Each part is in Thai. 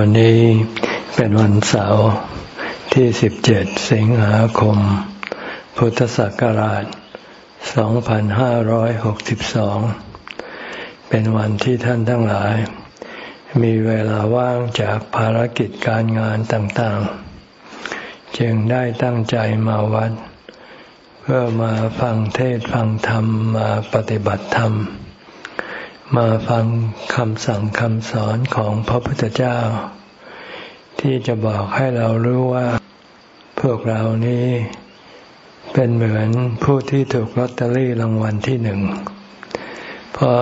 วันนี้เป็นวันเสาร์ที่ 17 สิงหาคม พุทธศักราช 2562 เป็นวันที่ท่านทั้งหลาย มีเวลาว่างจากภารกิจการงานต่างๆ จึงได้ตั้งใจมาวัด เพื่อมาฟังเทศฟังธรรมมาปฏิบัติธรรม มาฟังคำสั่งคำสอนของพระพุทธเจ้า ที่จะบอกให้เรารู้ว่า พวกเรานี้เป็นเหมือนผู้ที่ถูกลอตเตอรี่รางวัลที่หนึ่ง เพราะ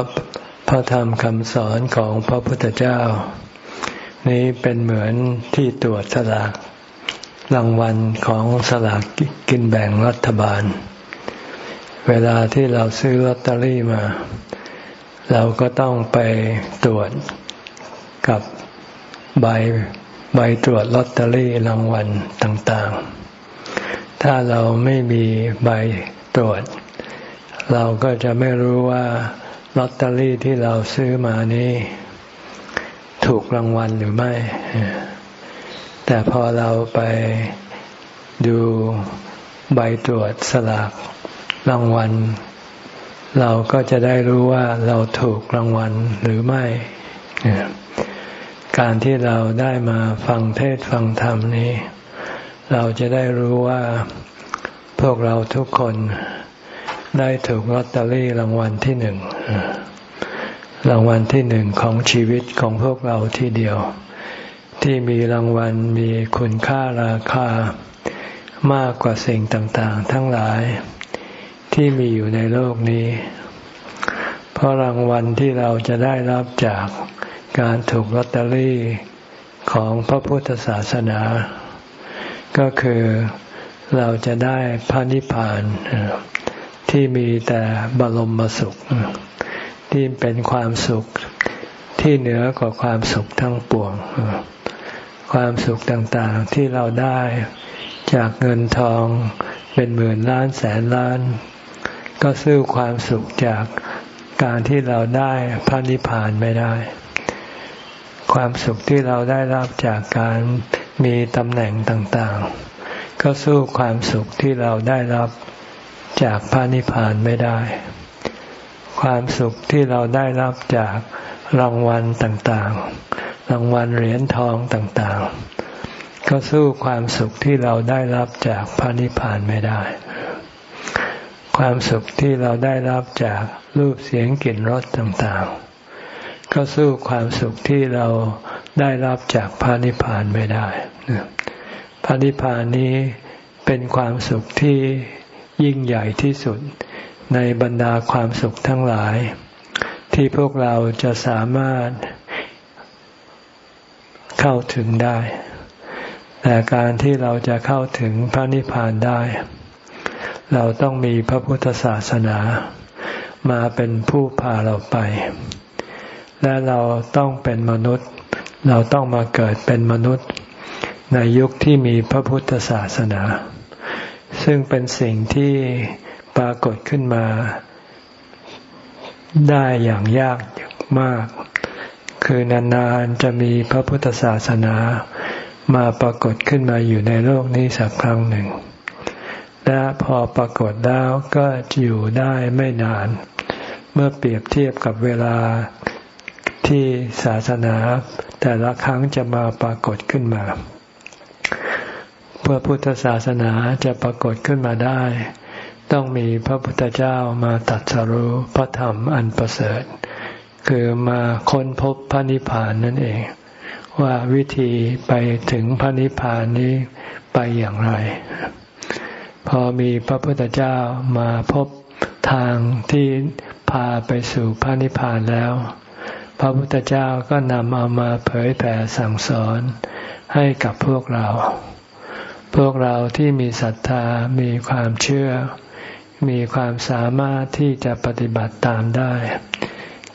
พระธรรมคำสอนของพระพุทธเจ้า นี้เป็นเหมือนที่ตรวจสลากรางวัลของสลากกินแบ่งรัฐบาล เวลาที่เราซื้อลอตเตอรี่มา เราก็ต้องไปตรวจกับใบใบตรวจลอตเตอรี่รางวัลต่างๆ ถ้าเราไม่มีใบตรวจ เราก็จะไม่รู้ว่าลอตเตอรี่ที่เราซื้อมานี้ ถูกรางวัลหรือไม่ แต่พอเราไปดูใบตรวจสลากรางวัล เราก็จะได้รู้ว่าเราถูกรางวัลหรือไม่ การที่เราได้มาฟังเทศฟังธรรมนี้ เราจะได้รู้ว่าพวกเราทุกคนได้ถูกลอตเตอรี่รางวัลที่หนึ่งรางวัลที่หนึ่งของชีวิตของพวกเราทีเดียว ที่มีรางวัลมีคุณค่าราคามากกว่าสิ่งต่าง ๆ ทั้งหลาย ที่มีอยู่ในโลกนี้ เพราะรางวัลที่เราจะได้รับจากการถูกลอตเตอรี่ของพระพุทธศาสนา ก็คือเราจะได้พระนิพพานที่มีแต่บรมสุข ที่เป็นความสุขที่เหนือกว่าความสุขทั้งปวง ความสุขต่างๆที่เราได้จากเงินทองเป็นหมื่นล้านแสนล้าน ก็สู้ความสุขจากการที่เราได้พระนิพพานไม่ได้ ความสุขที่เราได้รับจากการมีตำแหน่งต่างๆ ก็สู้ความสุขที่เราได้รับจากพระนิพพานไม่ได้ ความสุขที่เราได้รับจากรางวัลต่างๆ รางวัลเหรียญทองต่างๆ ก็สู้ความสุขที่เราได้รับจากพระนิพพานไม่ได้ ความสุขที่เราได้รับจากรูปเสียงกลิ่นรสต่างๆ ก็สู้ความสุขที่เราได้รับจากพระนิพพานไม่ได้พระนิพพานนี้เป็นความสุขที่ยิ่งใหญ่ที่สุดในบรรดาความสุขทั้งหลาย ที่พวกเราจะสามารถเข้าถึงได้ แต่การที่เราจะเข้าถึงพระนิพพานได้ เราต้องมีพระพุทธศาสนา มาเป็นผู้พาเราไป และเราต้องเป็นมนุษย์ เราต้องมาเกิดเป็นมนุษย์ ในยุคที่มีพระพุทธศาสนา ซึ่งเป็นสิ่งที่ปรากฏขึ้นมาได้อย่างยากมาก คือนานๆจะมีพระพุทธศาสนามาปรากฏขึ้นมาอยู่ในโลกนี้สักครั้งหนึ่ง และพอปรากฏแล้วก็อยู่ได้ไม่นาน เมื่อเปรียบเทียบกับเวลาที่ศาสนาแต่ละครั้งจะมาปรากฏขึ้นมา เพื่อพุทธศาสนาจะปรากฏขึ้นมาได้ ต้องมีพระพุทธเจ้ามาตัดสรุพระธรรมอันประเสริฐ คือมาค้นพบพระนิพพานนั่นเอง ว่าวิธีไปถึงพระนิพพานนี้ไปอย่างไร พอมีพระพุทธเจ้ามาพบทางที่พาไปสู่พระนิพพานแล้ว พระพุทธเจ้าก็นำเอามาเผยแผ่สั่งสอนให้กับพวกเรา พวกเราที่มีศรัทธามีความเชื่อ มีความสามารถที่จะปฏิบัติตามได้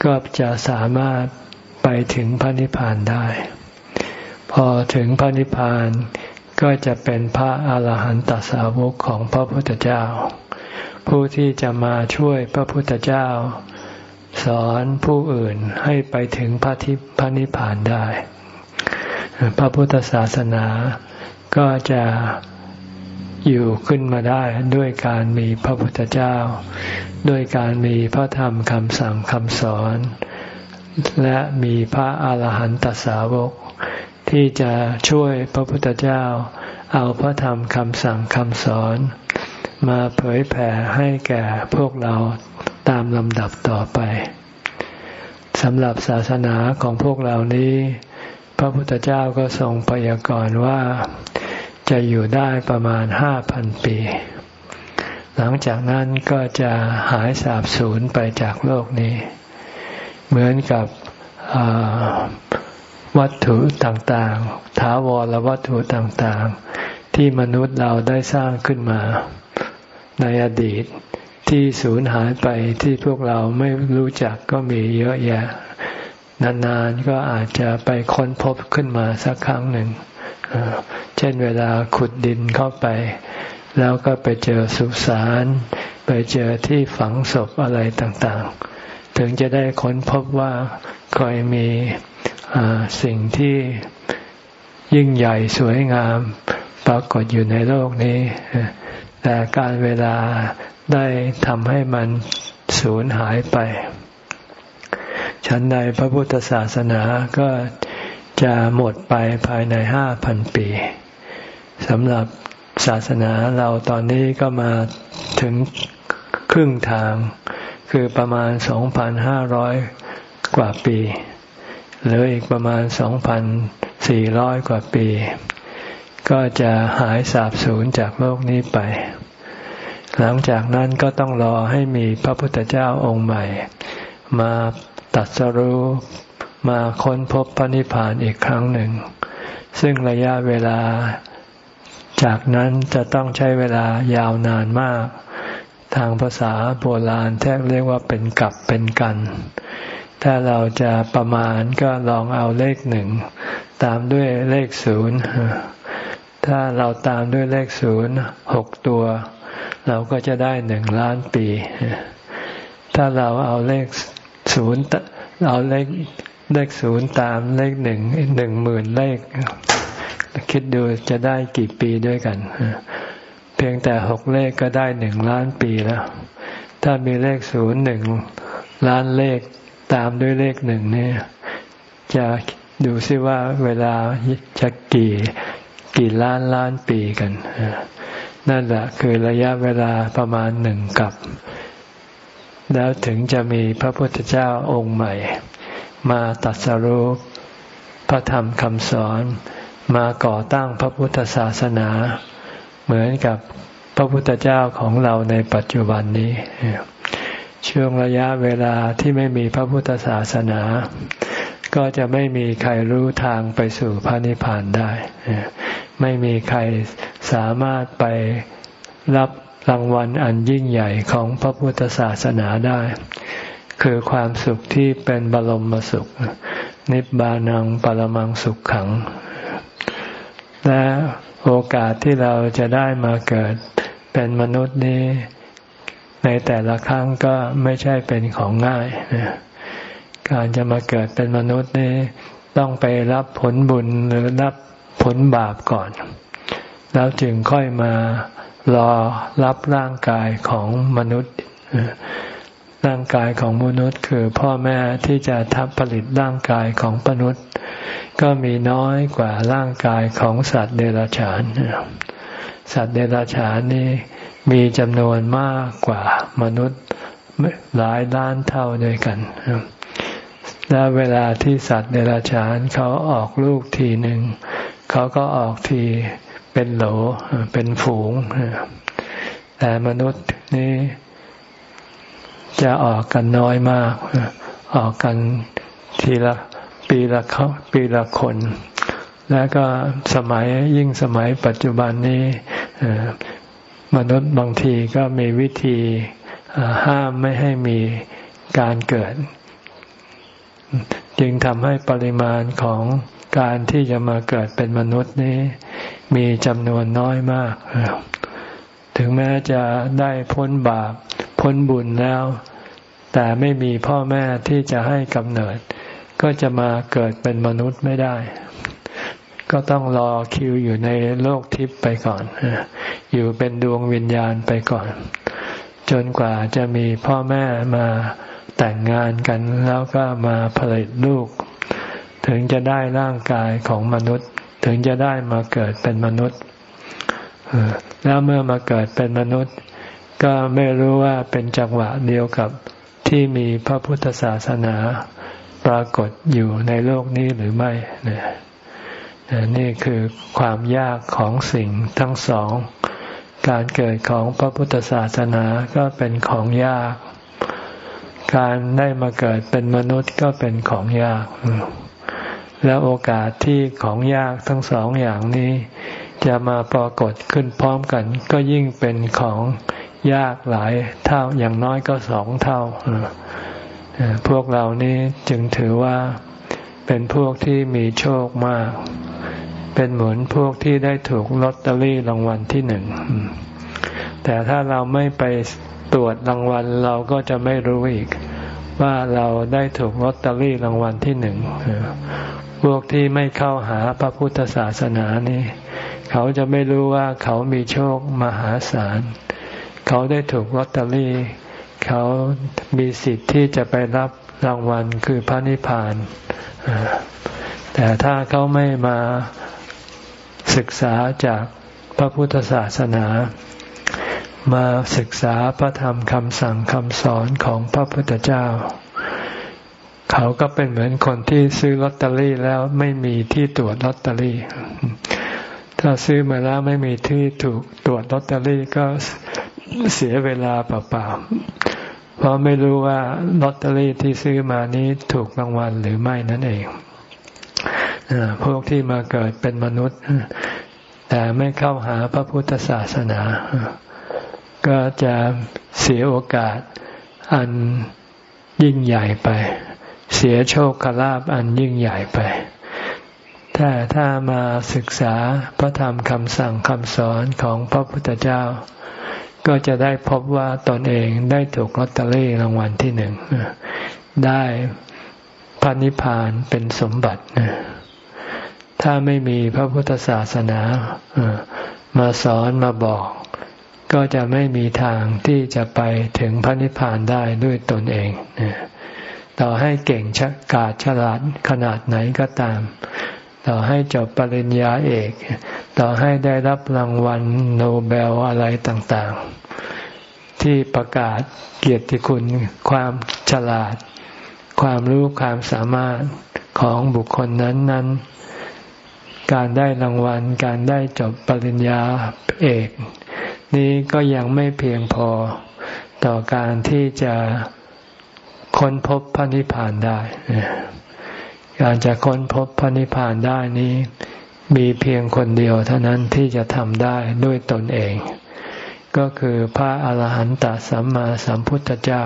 ก็จะสามารถไปถึงพระนิพพานได้ พอถึงพระนิพพาน ก็จะเป็นพระอาหารหันตสาวกของพระพุทธเจ้า ผู้ที่จะมาช่วยพระพุทธเจ้า สอนผู้อื่นให้ไปถึงพระทิพพนิพพานได้ พระพุทธศาสนาก็จะอยู่ขึ้นมาได้ด้วยการมีพระพุทธเจ้า ด้วยการมีพระธรรมคำสั่งคำสอน และมีพระอาหารหันตสาวก ที่จะช่วยพระพุทธเจ้า เอาพระธรรมคำสั่งคำสอน มาเผยแผ่ให้แก่พวกเราตามลำดับต่อไปสำหรับศาสนาของพวกเรานี้ พระพุทธเจ้าก็ทรงพยากรณ์ว่าจะอยู่ได้ประมาณห้าพันปี หลังจากนั้นก็จะหายสาบสูญไปจากโลกนี้ เหมือนกับ วัตถุต่างๆ ถาวรวัตถุต่างๆ ที่มนุษย์เราได้สร้างขึ้นมา ในอดีตที่สูญหายไปที่พวกเราไม่รู้จักก็มีเยอะแยะ นานๆก็อาจจะไปค้นพบขึ้นมาสักครั้งหนึ่ง เช่นเวลาขุดดินเข้าไป แล้วก็ไปเจอสุสานไปเจอที่ฝังศพอะไรต่างๆ ถึงจะได้ค้นพบว่าเคยมี สิ่งที่ยิ่งใหญ่สวยงามปรากฏอยู่ในโลกนี้ แต่การเวลาได้ทำให้มันสูญหายไป ฉันใดพระพุทธศาสนาก็จะหมดไปภายในห้าพันปีสำหรับศาสนาเราตอนนี้ก็มาถึงครึ่งทาง คือประมาณสองพันห้าร้อยกว่าปี หรืออีกประมาณสองพันสี่ร้อยกว่าปี ก็จะหายสาบสูญจากโลกนี้ไป หลังจากนั้นก็ต้องรอให้มีพระพุทธเจ้าองค์ใหม่ มาตัดสรู้มาค้นพบพระนิพพานอีกครั้งหนึ่ง ซึ่งระยะเวลาจากนั้นจะต้องใช้เวลายาวนานมาก ทางภาษาโบราณแทบเรียกว่าเป็นกับเป็นกัน ถ้าเราจะประมาณก็ลองเอาเลขหนึ่งตามด้วยเลขศูนย์ถ้าเราตามด้วยเลขศูนย์หกตัว เราก็จะได้หนึ่งล้านปี ถ้าเราเอาเลขศูนย์เอาเลขเลขศูนย์ตามเลขหนึ่งหนึ่งหมื่นเลข คิดดูจะได้กี่ปีด้วยกัน เพียงแต่หกเลขก็ได้หนึ่งล้านปีแล้ว ถ้ามีเลขศูนย์หนึ่งล้านเลข ตามด้วยเลขหนึ่งเนี่ยจะดูซิว่าเวลาจะกี่กี่ล้านล้านปีกันนั่นแหละคือระยะเวลาประมาณหนึ่งกับ แล้วถึงจะมีพระพุทธเจ้าองค์ใหม่ มาตัดสรุปพระธรรมคำสอนมาก่อตั้งพระพุทธศาสนา เหมือนกับพระพุทธเจ้าของเราในปัจจุบันนี้ ช่วงระยะเวลาที่ไม่มีพระพุทธศาสนา ก็จะไม่มีใครรู้ทางไปสู่พระนิพพานได้ ไม่มีใครสามารถไปรับรางวัลอันยิ่งใหญ่ของพระพุทธศาสนาได้ คือความสุขที่เป็นบรมสุข นิบานังปรมังสุขขัง และโอกาสที่เราจะได้มาเกิดเป็นมนุษย์นี้ ในแต่ละครั้งก็ไม่ใช่เป็นของง่าย การจะมาเกิดเป็นมนุษย์นี้ต้องไปรับผลบุญหรือรับผลบาปก่อน แล้วจึงค่อยมารอรับร่างกายของมนุษย์ ร่างกายของมนุษย์คือพ่อแม่ที่จะทับผลิตร่างกายของมนุษย์ ก็มีน้อยกว่าร่างกายของสัตว์เดรัจฉาน สัตว์เดรัจฉานนี่ มีจำนวนมากกว่ามนุษย์หลายล้านเท่าด้วยกัน และเวลาที่สัตว์เดรัจฉานเขาออกลูกทีหนึ่ง เขาก็ออกทีเป็นโหลเป็นฝูง แต่มนุษย์นี่จะออกกันน้อยมาก ออกกันทีละปีละเขาปีละคน แล้วก็สมัยยิ่งสมัยปัจจุบันนี้ มนุษย์บางทีก็มีวิธีห้ามไม่ให้มีการเกิด จึงทำให้ปริมาณของการที่จะมาเกิดเป็นมนุษย์นี้ มีจำนวนน้อยมาก ถึงแม้จะได้พ้นบาป พ้นบุญแล้ว แต่ไม่มีพ่อแม่ที่จะให้กำเนิด ก็จะมาเกิดเป็นมนุษย์ไม่ได้ ก็ต้องรอคิวอยู่ในโลกทิพย์ไปก่อน อยู่เป็นดวงวิญญาณไปก่อน จนกว่าจะมีพ่อแม่มาแต่งงานกันแล้วก็มาผลิตลูก ถึงจะได้ร่างกายของมนุษย์ ถึงจะได้มาเกิดเป็นมนุษย์แล้วเมื่อมาเกิดเป็นมนุษย์ ก็ไม่รู้ว่าเป็นจังหวะเดียวกับที่มีพระพุทธศาสนาปรากฏอยู่ในโลกนี้หรือไม่เนี่ย นี่คือความยากของสิ่งทั้งสอง การเกิดของพระพุทธศาสนาก็เป็นของยาก การได้มาเกิดเป็นมนุษย์ก็เป็นของยาก แล้วโอกาสที่ของยากทั้งสองอย่างนี้ จะมาปรากฏขึ้นพร้อมกัน ก็ยิ่งเป็นของยากหลายเท่าอย่างน้อยก็สองเท่า พวกเรานี้จึงถือว่า เป็นพวกที่มีโชคมาก เป็นเหมือนพวกที่ได้ถูกลอตเตอรี่รางวัลที่หนึ่ง แต่ถ้าเราไม่ไปตรวจรางวัลเราก็จะไม่รู้อีก ว่าเราได้ถูกลอตเตอรี่รางวัลที่หนึ่งพวกที่ไม่เข้าหาพระพุทธศาสนานี้เขาจะไม่รู้ว่าเขามีโชคมหาศาล เขาได้ถูกลอตเตอรี่ เขามีสิทธิ์ที่จะไปรับ รางวัลคือพระนิพพาน แต่ถ้าเขาไม่มาศึกษาจากพระพุทธศาสนา มาศึกษาพระธรรมคำสั่งคำสอนของพระพุทธเจ้า เขาก็เป็นเหมือนคนที่ซื้อลอตเตอรี่แล้วไม่มีที่ตรวจลอตเตอรี่ ถ้าซื้อมาแล้วไม่มีที่ถูกตรวจลอตเตอรี่ก็เสียเวลาเปล่าๆ เพราะไม่รู้ว่าลอตเตอรี่ที่ซื้อมานี้ถูกรางวัลหรือไม่นั่นเองพวกที่มาเกิดเป็นมนุษย์ แต่ไม่เข้าหาพระพุทธศาสนา ก็จะเสียโอกาสอันยิ่งใหญ่ไป เสียโชคคลาภอันยิ่งใหญ่ไปถ้าถ้ามาศึกษาพระธรรมคำสั่งคำสอนของพระพุทธเจ้า ก็จะได้พบว่าตนเองได้ถูกลอตเตอรี่รางวัลที่หนึ่งได้พระนิพพานเป็นสมบัติถ้าไม่มีพระพุทธศาสนามาสอนมาบอก ก็จะไม่มีทางที่จะไปถึงพระนิพพานได้ด้วยตนเองต่อให้เก่งชักกาจฉลาดขนาดไหนก็ตาม ต่อให้จบปริญญาเอก ต่อให้ได้รับรางวัลโนเบลอะไรต่างๆ ที่ประกาศเกียรติคุณความฉลาด ความรู้ความสามารถของบุคคลนั้น ๆ การได้รางวัล การได้จบปริญญาเอก นี้ก็ยังไม่เพียงพอต่อการที่จะค้นพบพระนิพพานได้ การจะค้นพบพระนิพพานได้นี้ มีเพียงคนเดียวเท่านั้นที่จะทำได้ด้วยตนเอง ก็คือพระอาหารหันตสัมมาสัมพุทธเจ้า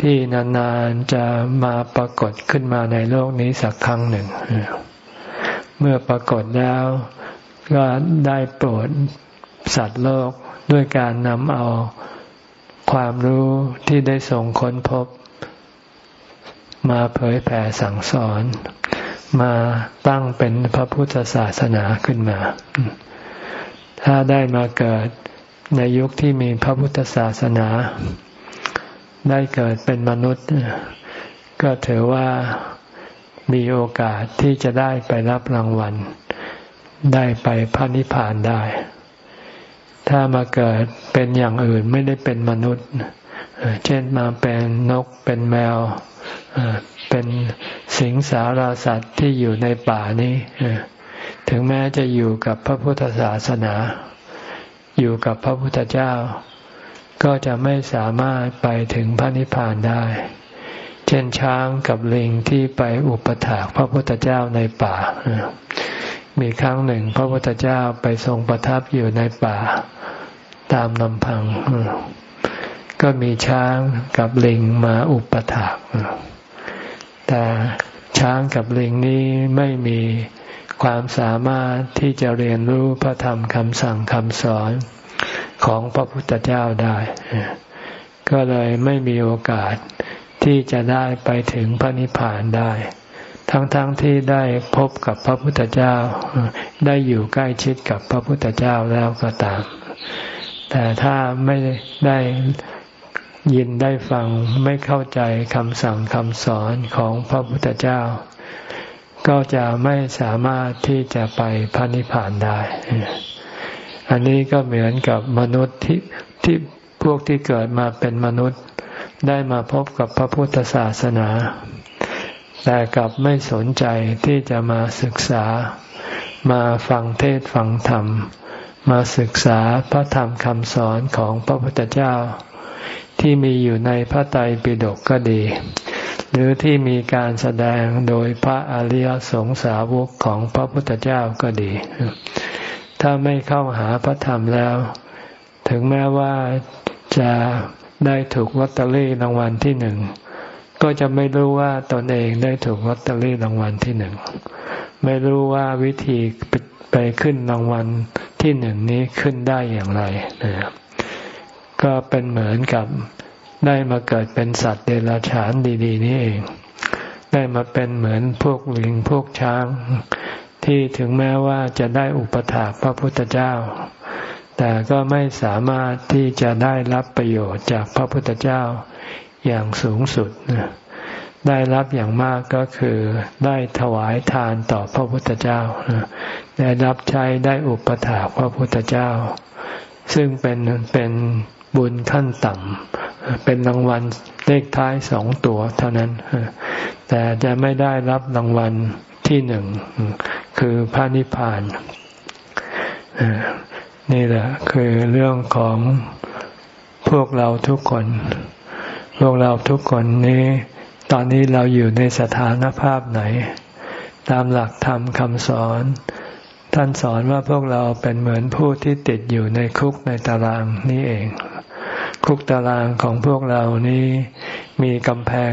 ที่นานๆจะมาปรากฏขึ้นมาในโลกนี้สักครั้งหนึ่ง เมื่อปรากฏแล้วก็ได้โปรดสัตว์โลกด้วยการนำเอาความรู้ที่ได้ส่งค้นพบ มาเผยแผ่สั่งสอน มาตั้งเป็นพระพุทธศาสนาขึ้นมา ถ้าได้มาเกิดในยุคที่มีพระพุทธศาสนา ได้เกิดเป็นมนุษย์ ก็ถือว่ามีโอกาสที่จะได้ไปรับรางวัล ได้ไปพระนิพพานได้ ถ้ามาเกิดเป็นอย่างอื่นไม่ได้เป็นมนุษย์ เช่นมาเป็นนกเป็นแมว เป็นสิงสาราสัตว์ที่อยู่ในป่านี้ถึงแม้จะอยู่กับพระพุทธศาสนา อยู่กับพระพุทธเจ้า ก็จะไม่สามารถไปถึงพระนิพพานได้ เช่นช้างกับลิงที่ไปอุปถากพระพุทธเจ้าในป่า มีครั้งหนึ่งพระพุทธเจ้าไปทรงประทับอยู่ในป่า ตามลำพัง ก็มีช้างกับลิงมาอุปถาก แต่ช้างกับลิงนี้ไม่มีความสามารถที่จะเรียนรู้พระธรรมคำสั่งคำสอนของพระพุทธเจ้าได้ ก็เลยไม่มีโอกาสที่จะได้ไปถึงพระนิพพานได้ ทั้งๆทที่ได้พบกับพระพุทธเจ้า ได้อยู่ใกล้ชิดกับพระพุทธเจ้าแล้วก็ตาม แต่ถ้าไม่ได้ ยินได้ฟังไม่เข้าใจคำสั่งคำสอนของพระพุทธเจ้า ก็จะไม่สามารถที่จะไปพระนิพพานได้ อันนี้ก็เหมือนกับมนุษย์ที่ที่พวกที่เกิดมาเป็นมนุษย์ได้มาพบกับพระพุทธศาสนา แต่กลับไม่สนใจที่จะมาศึกษา มาฟังเทศฟังธรรม มาศึกษาพระธรรมคำสอนของพระพุทธเจ้า ที่มีอยู่ในพระไตรปิฎกก็ดี หรือที่มีการแสดงโดยพระอริยสงสาวกของพระพุทธเจ้าก็ดี ถ้าไม่เข้าหาพระธรรมแล้ว ถึงแม้ว่าจะได้ถูกลอตเตอรี่รางวัลที่หนึ่งก็จะไม่รู้ว่าตนเองได้ถูกลอตเตอรี่รางวัลที่หนึ่ง ไม่รู้ว่าวิธีไปขึ้นรางวัลที่หนึ่งนี้ขึ้นได้อย่างไรนะครับ ก็เป็นเหมือนกับได้มาเกิดเป็นสัตว์เดรัจฉานดีๆ นี่เอง ได้มาเป็นเหมือนพวกลิงพวกช้าง ที่ถึงแม้ว่าจะได้อุปถากพระพุทธเจ้า แต่ก็ไม่สามารถที่จะได้รับประโยชน์จากพระพุทธเจ้าอย่างสูงสุด ได้รับอย่างมากก็คือได้ถวายทานต่อพระพุทธเจ้า ได้รับใช้ได้อุปถากพระพุทธเจ้า ซึ่งเป็นเป็น บุญขั้นต่ำเป็นรางวัลเลขท้ายสองตัวเท่านั้น แต่จะไม่ได้รับรางวัลที่หนึ่งคือพระนิพพานนี่แหละคือเรื่องของพวกเราทุกคน พวกเราทุกคนนี้ ตอนนี้เราอยู่ในสถานภาพไหน ตามหลักธรรมคำสอน ท่านสอนว่าพวกเราเป็นเหมือนผู้ที่ติดอยู่ในคุกในตารางนี่เอง คุกตารางของพวกเรานี้มีกำแพง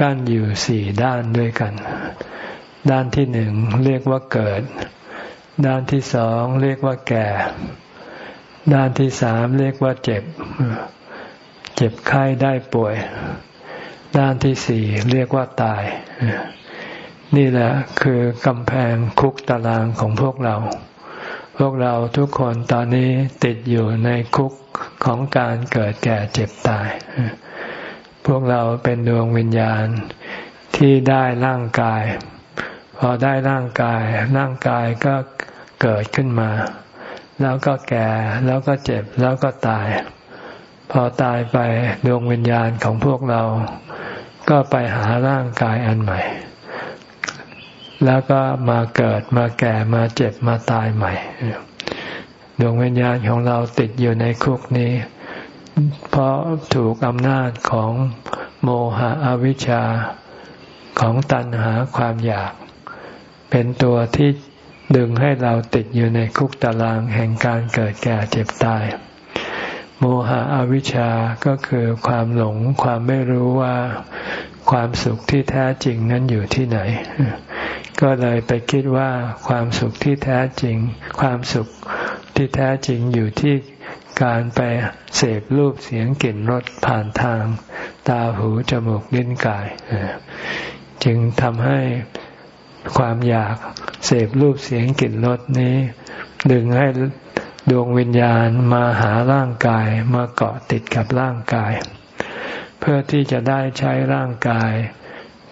กั้นอยู่สี่ด้านด้วยกัน ด้านที่หนึ่งเรียกว่าเกิด ด้านที่สองเรียกว่าแก่ ด้านที่สามเรียกว่าเจ็บ เจ็บไข้ได้ป่วย ด้านที่สี่เรียกว่าตาย นี่แหละคือกำแพงคุกตารางของพวกเรา พวกเราทุกคนตอนนี้ติดอยู่ในคุก ของการเกิดแก่เจ็บตาย พวกเราเป็นดวงวิญญาณที่ได้ร่างกาย พอได้ร่างกาย ร่างกายก็เกิดขึ้นมา แล้วก็แก่ แล้วก็เจ็บ แล้วก็ตาย พอตายไปดวงวิญญาณของพวกเรา ก็ไปหาร่างกายอันใหม่ แล้วก็มาเกิดมาแก่มาเจ็บมาตายใหม่ ดวงวิญญาณของเราติดอยู่ในคุกนี้ เพราะถูกอำนาจของโมหะอวิชชาของตัณหาความอยาก เป็นตัวที่ดึงให้เราติดอยู่ในคุกตารางแห่งการเกิดแก่เจ็บตาย โมหะอวิชชาก็คือความหลงความไม่รู้ว่าความสุขที่แท้จริงนั้นอยู่ที่ไหน ก็เลยไปคิดว่าความสุขที่แท้จริง ความสุข ที่แท้จริงอยู่ที่การไปเสพรูปเสียงกลิ่นรสผ่านทาง ตาหูจมูกลิ้นกาย จึงทำให้ความอยากเสพรูปเสียงกลิ่นรสนี้ ดึงให้ดวงวิญญาณมาหาร่างกายมาเกาะติดกับร่างกาย เพื่อที่จะได้ใช้ร่างกาย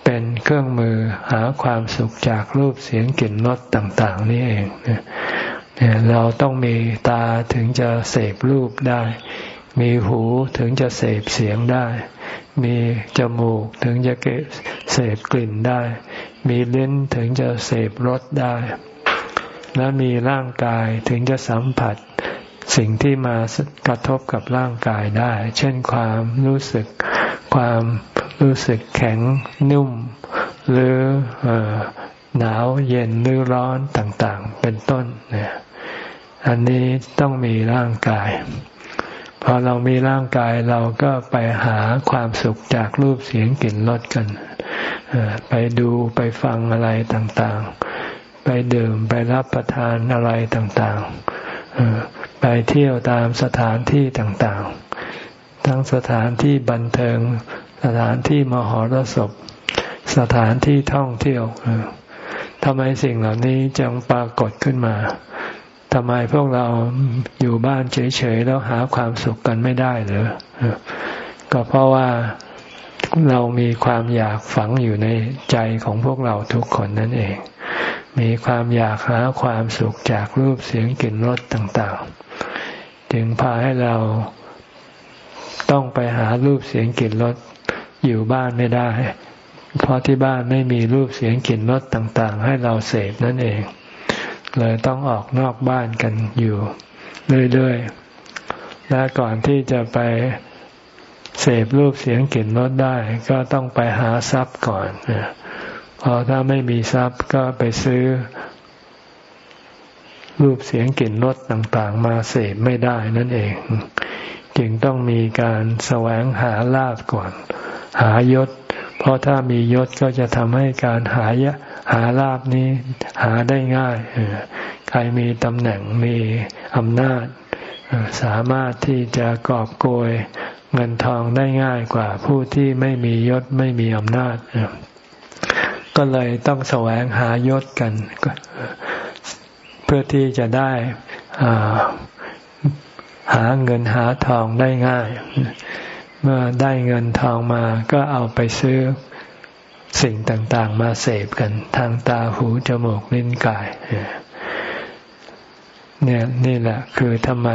เป็นเครื่องมือหาความสุขจากรูปเสียงกลิ่นรสต่าง ๆ นี่เอง เราต้องมีตาถึงจะเสพรูปได้ มีหูถึงจะเสพเสียงได้ มีจมูกถึงจะเสพกลิ่นได้ มีลิ้นถึงจะเสพรสได้ และมีร่างกายถึงจะสัมผัสสิ่งที่มากระทบกับร่างกายได้ เช่นความรู้สึก ความรู้สึกแข็งนุ่ม หรือหนาวเย็นหรือร้อนต่างๆ เป็นต้นเนี่ย อันนี้ต้องมีร่างกาย พอเรามีร่างกายเราก็ไปหาความสุขจากรูปเสียงกลิ่นรสกัน ไปดูไปฟังอะไรต่างๆ ไปดื่มไปรับประทานอะไรต่างๆ ไปเที่ยวตามสถานที่ต่างๆ ทั้งสถานที่บันเทิง สถานที่มหรสพสสถานที่ท่องเที่ยวทำไมสิ่งเหล่านี้จึงปรากฏขึ้นมา ทำไมพวกเราอยู่บ้านเฉยๆแล้วหาความสุขกันไม่ได้หรือก็เพราะว่าเรามีความอยากฝังอยู่ในใจของพวกเราทุกคนนั่นเอง มีความอยากหาความสุขจากรูปเสียงกลิ่นรสต่างๆจึงพาให้เราต้องไปหารูปเสียงกลิ่นรสอยู่บ้านไม่ได้ เพราะที่บ้านไม่มีรูปเสียงกลิ่นรสต่างๆ ให้เราเสพนั่นเอง เลยต้องออกนอกบ้านกันอยู่เรื่อยๆ และก่อนที่จะไปเสพรูปเสียงกลิ่นรสได้ ก็ต้องไปหาทรัพย์ก่อนพอถ้าไม่มีทรัพย์ก็ไปซื้อ รูปเสียงกลิ่นรสต่างๆ มาเสพไม่ได้นั่นเอง จึงต้องมีการแสวงหาลาบก่อน หายศ เพราะถ้ามียศก็จะทำให้การหายะหาลาบนี้หาได้ง่ายใครมีตำแหน่งมีอำนาจ สามารถที่จะกอบโกยเงินทองได้ง่ายกว่าผู้ที่ไม่มียศไม่มีอำนาจ ก็เลยต้องแสวงหายศกัน เพื่อที่จะได้หาเงินหาทองได้ง่าย เมื่อได้เงินทองมาก็เอาไปซื้อสิ่งต่างๆ มาเสพกัน ทางตาหูจมูกลิ้นกาย เนี่ยนี่แหละคือทำไม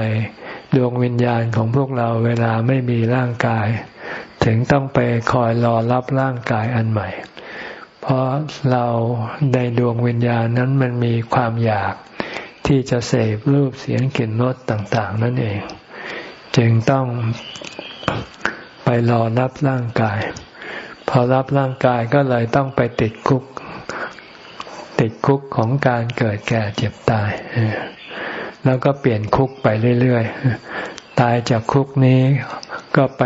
ดวงวิญญาณของพวกเราเวลาไม่มีร่างกาย ถึงต้องไปคอยรอรับร่างกายอันใหม่ เพราะเราในดวงวิญญาณนั้นมันมีความอยากที่จะเสพรูปเสียงกลิ่นรสต่าง ๆ นั่นเอง จึงต้อง รอรับร่างกาย พอรับร่างกายก็เลยต้องไปติดคุก ติดคุกของการเกิดแก่เจ็บตาย แล้วก็เปลี่ยนคุกไปเรื่อยๆ ตายจากคุกนี้ก็ไป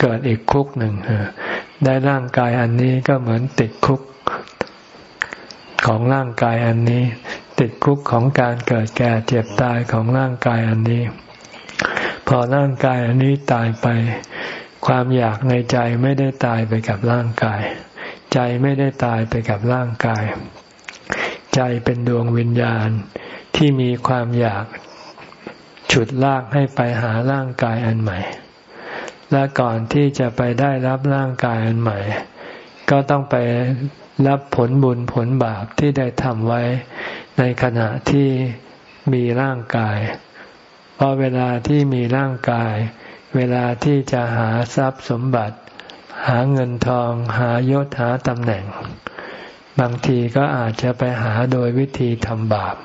เกิดอีกคุกหนึ่งได้ร่างกายอันนี้ก็เหมือนติดคุกของร่างกายอันนี้ ติดคุกของการเกิดแก่เจ็บตายของร่างกายอันนี้ พอร่างกายอันนี้ตายไป ความอยากในใจไม่ได้ตายไปกับร่างกาย ใจไม่ได้ตายไปกับร่างกาย ใจเป็นดวงวิญญาณที่มีความอยากฉุดลากให้ไปหาร่างกายอันใหม่ และก่อนที่จะไปได้รับร่างกายอันใหม่ ก็ต้องไปรับผลบุญผลบาปที่ได้ทำไว้ในขณะที่มีร่างกาย เพราะเวลาที่มีร่างกาย เวลาที่จะหาทรัพย์สมบัติ หาเงินทอง หายศหาตำแหน่ง บางทีก็อาจจะไปหาโดยวิธีทำบาป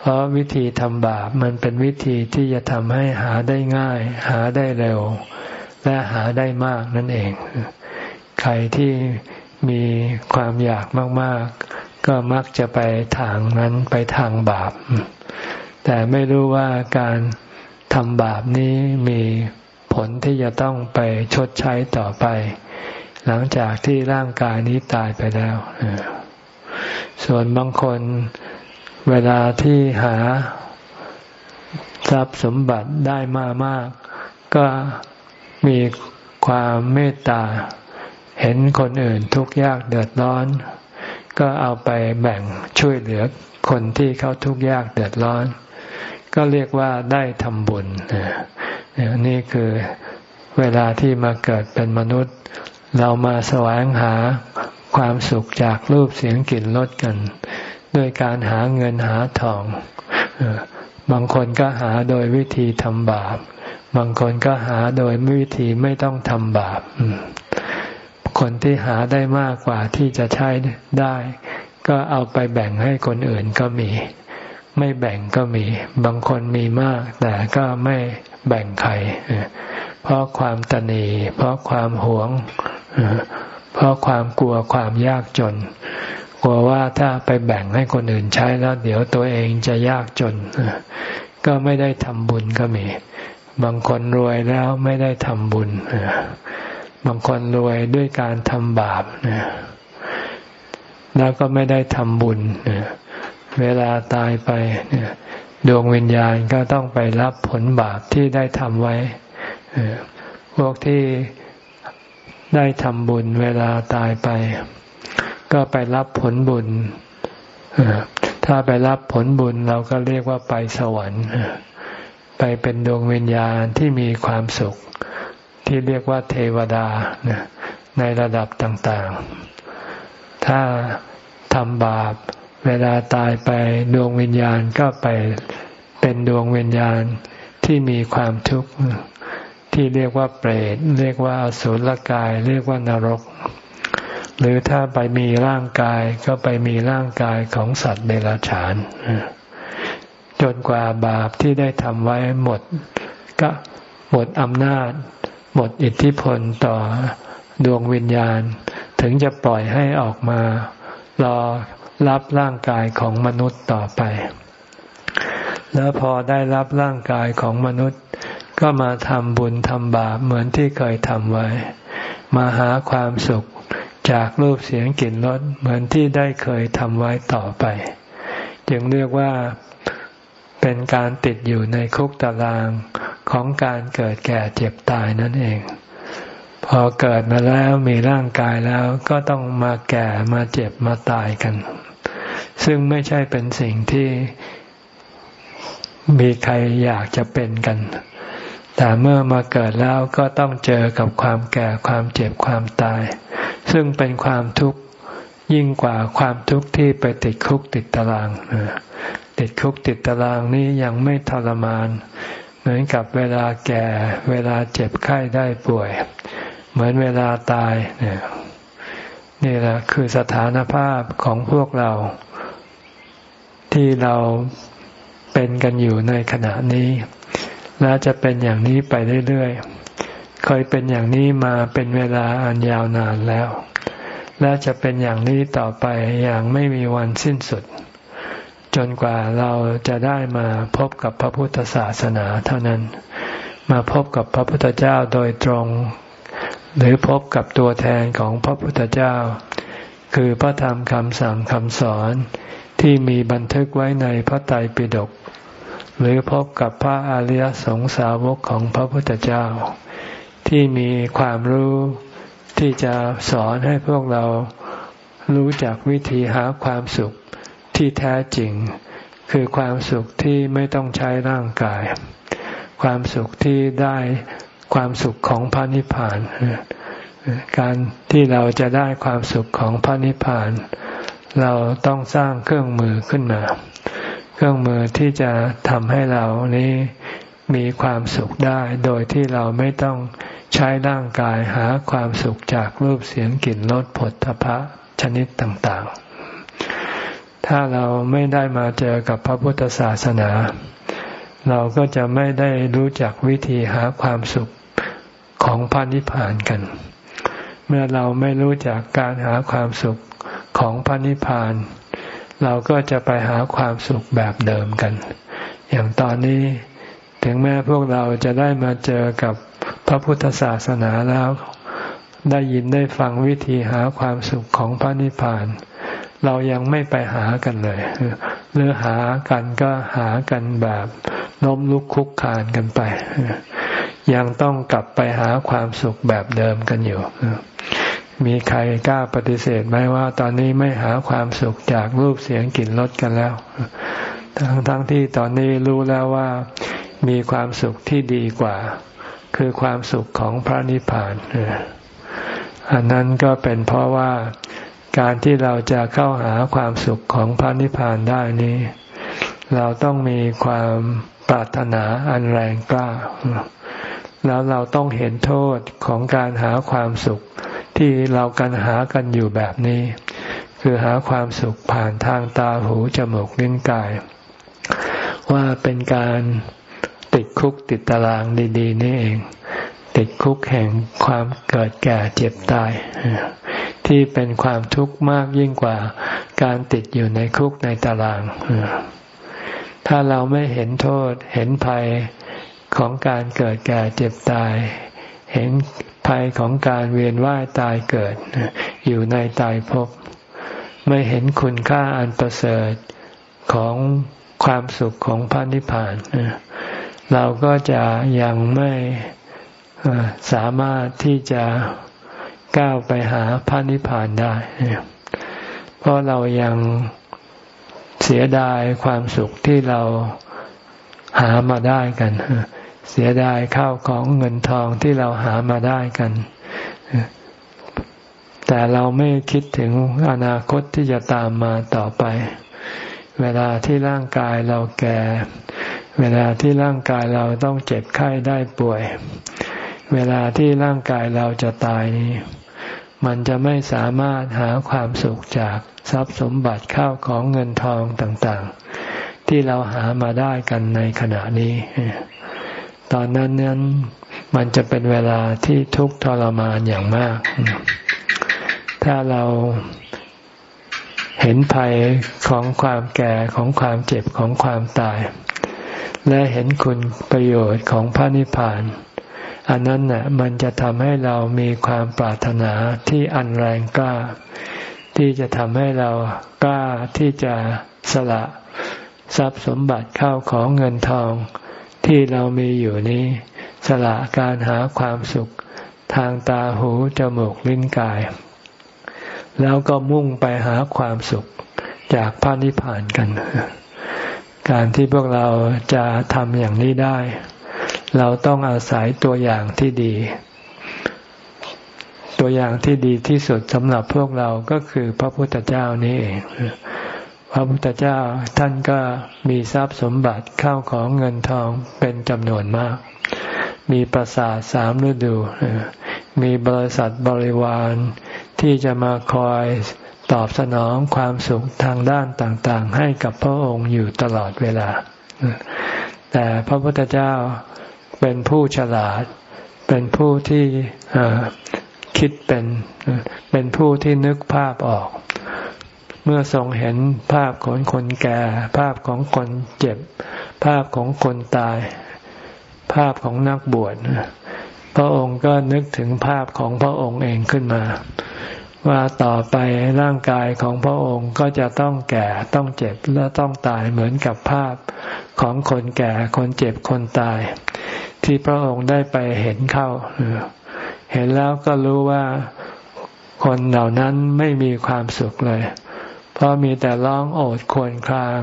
เพราะวิธีทำบาปมันเป็นวิธีที่จะทำให้หาได้ง่าย หาได้เร็ว และหาได้มากนั่นเอง ใครที่มีความอยากมาก ๆ ก็มักจะไปทางนั้นไปทางบาป แต่ไม่รู้ว่าการ ทำบาปนี้มีผลที่จะต้องไปชดใช้ต่อไป หลังจากที่ร่างกายนี้ตายไปแล้วส่วนบางคนเวลาที่หาทรัพย์สมบัติได้มามาก ก็มีความเมตตา เห็นคนอื่นทุกข์ยากเดือดร้อน ก็เอาไปแบ่งช่วยเหลือคนที่เขาทุกข์ยากเดือดร้อน ก็เรียกว่าได้ทำบุญนี่คือเวลาที่มาเกิดเป็นมนุษย์ เรามาแสวงหาความสุขจากรูปเสียงกลิ่นรสกัน ด้วยการหาเงินหาทอง บางคนก็หาโดยวิธีทำบาป บางคนก็หาโดยวิธีไม่ต้องทำบาป คนที่หาได้มากกว่าที่จะใช้ได้ ก็เอาไปแบ่งให้คนอื่นก็มี ไม่แบ่งก็มี บางคนมีมาก แต่ก็ไม่แบ่งใครเพราะความตนี เพราะความหวง เพราะความกลัวความยากจน กลัวว่าถ้าไปแบ่งให้คนอื่นใช้แล้ว เดี๋ยวตัวเองจะยากจน ก็ไม่ได้ทำบุญก็มี บางคนรวยแล้วไม่ได้ทำบุญ บางคนรวยด้วยการทำบาป แล้วก็ไม่ได้ทำบุญเเวลาตายไปดวงวิญญาณก็ต้องไปรับผลบาปที่ได้ทำไว้พวกที่ได้ทำบุญเวลาตายไป ก็ไปรับผลบุญถ้าไปรับผลบุญเราก็เรียกว่าไปสวรรค์ไปเป็นดวงวิญญาณที่มีความสุข ที่เรียกว่าเทวดาในระดับต่างๆ ถ้าทำบาป เวลาตายไปดวงวิญญาณก็ไปเป็นดวงวิญญาณที่มีความทุกข์ที่เรียกว่าเปรตเรียกว่าอสุรกาย เรียกว่านรก หรือถ้าไปมีร่างกายก็ไปมีร่างกายของสัตว์เดรัจฉาน จนกว่าบาปที่ได้ทำไว้หมด ก็หมดอำนาจ หมดอิทธิพลต่อดวงวิญญาณ ถึงจะปล่อยให้ออกมารอ รับร่างกายของมนุษย์ต่อไป แล้วพอได้รับร่างกายของมนุษย์ ก็มาทำบุญทำบาปเหมือนที่เคยทำไว้ มาหาความสุขจากรูปเสียงกลิ่นรสเหมือนที่ได้เคยทำไว้ต่อไป จึงเรียกว่าเป็นการติดอยู่ในคุกตารางของการเกิดแก่เจ็บตายนั่นเอง พอเกิดมาแล้วมีร่างกายแล้วก็ต้องมาแก่มาเจ็บมาตายกัน ซึ่งไม่ใช่เป็นสิ่งที่มีใครอยากจะเป็นกัน แต่เมื่อมาเกิดแล้วก็ต้องเจอกับความแก่ความเจ็บความตาย ซึ่งเป็นความทุกข์ยิ่งกว่าความทุกข์ที่ไปติดคุกติดตาราง ติดคุกติดตารางนี้ยังไม่ทรมาน เหมือนกับเวลาแก่ เวลาเจ็บไข้ได้ป่วย เหมือนเวลาตายเนี่ยนี่แหละคือสถานภาพของพวกเรา ที่เราเป็นกันอยู่ในขณะนี้ และจะเป็นอย่างนี้ไปเรื่อยๆ เคยเป็นอย่างนี้มาเป็นเวลาอันยาวนานแล้ว และจะเป็นอย่างนี้ต่อไปอย่างไม่มีวันสิ้นสุด จนกว่าเราจะได้มาพบกับพระพุทธศาสนาเท่านั้น มาพบกับพระพุทธเจ้าโดยตรง หรือพบกับตัวแทนของพระพุทธเจ้า คือพระธรรมคำสั่งคำสอน ที่มีบันทึกไว้ในพระไตรปิฎกหรือพบกับพระอริยสงสาวกของพระพุทธเจ้า ที่มีความรู้ที่จะสอนให้พวกเรารู้จักวิธีหาความสุขที่แท้จริง คือความสุขที่ไม่ต้องใช้ร่างกาย ความสุขที่ได้ความสุขของพระนิพพาน การที่เราจะได้ความสุขของพระนิพพาน เราต้องสร้างเครื่องมือขึ้นมา เครื่องมือที่จะทำให้เรานี้มีความสุขได้ โดยที่เราไม่ต้องใช้ร่างกายหาความสุขจากรูปเสียงกลิ่นรสผลทพะชนิดต่างๆ ถ้าเราไม่ได้มาเจอกับพระพุทธศาสนา เราก็จะไม่ได้รู้จักวิธีหาความสุขของพระนิพพานกัน เมื่อเราไม่รู้จักการหาความสุข ของพระนิพพาน เราก็จะไปหาความสุขแบบเดิมกัน อย่างตอนนี้ถึงแม้พวกเราจะได้มาเจอกับพระพุทธศาสนาแล้ว ได้ยินได้ฟังวิธีหาความสุขของพระนิพพาน เรายังไม่ไปหากันเลย หรือหากันก็หากันแบบน้มลุกคุกคานกันไป ยังต้องกลับไปหาความสุขแบบเดิมกันอยู่ มีใครกล้าปฏิเสธไหมว่า ตอนนี้ไม่หาความสุขจากรูปเสียงกลิ่นรสกันแล้ว ทั้งทั้งที่ตอนนี้รู้แล้วว่ามีความสุขที่ดีกว่า คือความสุขของพระนิพพานอันนั้นก็เป็นเพราะว่าการที่เราจะเข้าหาความสุขของพระนิพพานได้นี้ เราต้องมีความปรารถนาอันแรงกล้า แล้วเราต้องเห็นโทษของการหาความสุข ที่เรากันหากันอยู่แบบนี้ คือหาความสุขผ่านทางตาหูจมูกลิ้นกาย ว่าเป็นการติดคุกติดตารางดี ๆ นี่เอง ติดคุกแห่งความเกิดแก่เจ็บตาย ที่เป็นความทุกข์มากยิ่งกว่าการติดอยู่ในคุกในตาราง ถ้าเราไม่เห็นโทษเห็นภัยของการเกิดแก่เจ็บตาย เห็น ภัยของการเวียนว่ายตายเกิด อยู่ในตายภพไม่เห็นคุณค่าอันประเสริฐของความสุขของพระนิพพานเราก็จะยังไม่สามารถที่จะก้าวไปหาพระนิพพานได้ เพราะเรายังเสียดายความสุขที่เราหามาได้กัน เสียดายข้าวของเงินทองที่เราหามาได้กัน แต่เราไม่คิดถึงอนาคตที่จะตามมาต่อไป เวลาที่ร่างกายเราแก่ เวลาที่ร่างกายเราต้องเจ็บไข้ได้ป่วย เวลาที่ร่างกายเราจะตายนี้ มันจะไม่สามารถหาความสุขจากทรัพย์สมบัติข้าวของเงินทองต่างๆ ที่เราหามาได้กันในขณะนี้ ตอนนั้นนั้นมันจะเป็นเวลาที่ทุกข์ทรมานอย่างมาก ถ้าเราเห็นภัยของความแก่ของความเจ็บของความตาย และเห็นคุณประโยชน์ของพระนิพพาน อันนั้นน่ะมันจะทำให้เรามีความปรารถนาที่อันแรงกล้า ที่จะทำให้เรากล้าที่จะสละทรัพย์สมบัติเข้าของเงินทอง ที่เรามีอยู่นี้ สละการหาความสุขทางตาหูจมูกลิ้นกาย แล้วก็มุ่งไปหาความสุขจากพระนิพพานกัน การที่พวกเราจะทำอย่างนี้ได้ เราต้องอาศัยตัวอย่างที่ดี ตัวอย่างที่ดีที่สุดสำหรับพวกเราก็คือพระพุทธเจ้านี่เอง พระพุทธเจ้าท่านก็มีทรัพย์สมบัติเข้าของเงินทองเป็นจำนวนมาก มีปราสาทสามฤดู มีบริษัทบริวารที่จะมาคอยตอบสนองความสุขทางด้านต่างๆ ให้กับพระองค์อยู่ตลอดเวลา แต่พระพุทธเจ้าเป็นผู้ฉลาด เป็นผู้ที่คิดเป็น เป็นผู้ที่นึกภาพออก เมื่อทรงเห็นภาพของคนแก่ ภาพของคนเจ็บ ภาพของคนตาย ภาพของนักบวชพระองค์ก็นึกถึงภาพของพระองค์เองขึ้นมา ว่าต่อไปร่างกายของพระองค์ก็จะต้องแก่ต้องเจ็บและต้องตายเหมือนกับภาพของคนแก่คนเจ็บคนตาย ที่พระองค์ได้ไปเห็นเข้า เห็นแล้วก็รู้ว่าคนเหล่านั้นไม่มีความสุขเลย เพราะมีแต่ร้องโอดควรคราง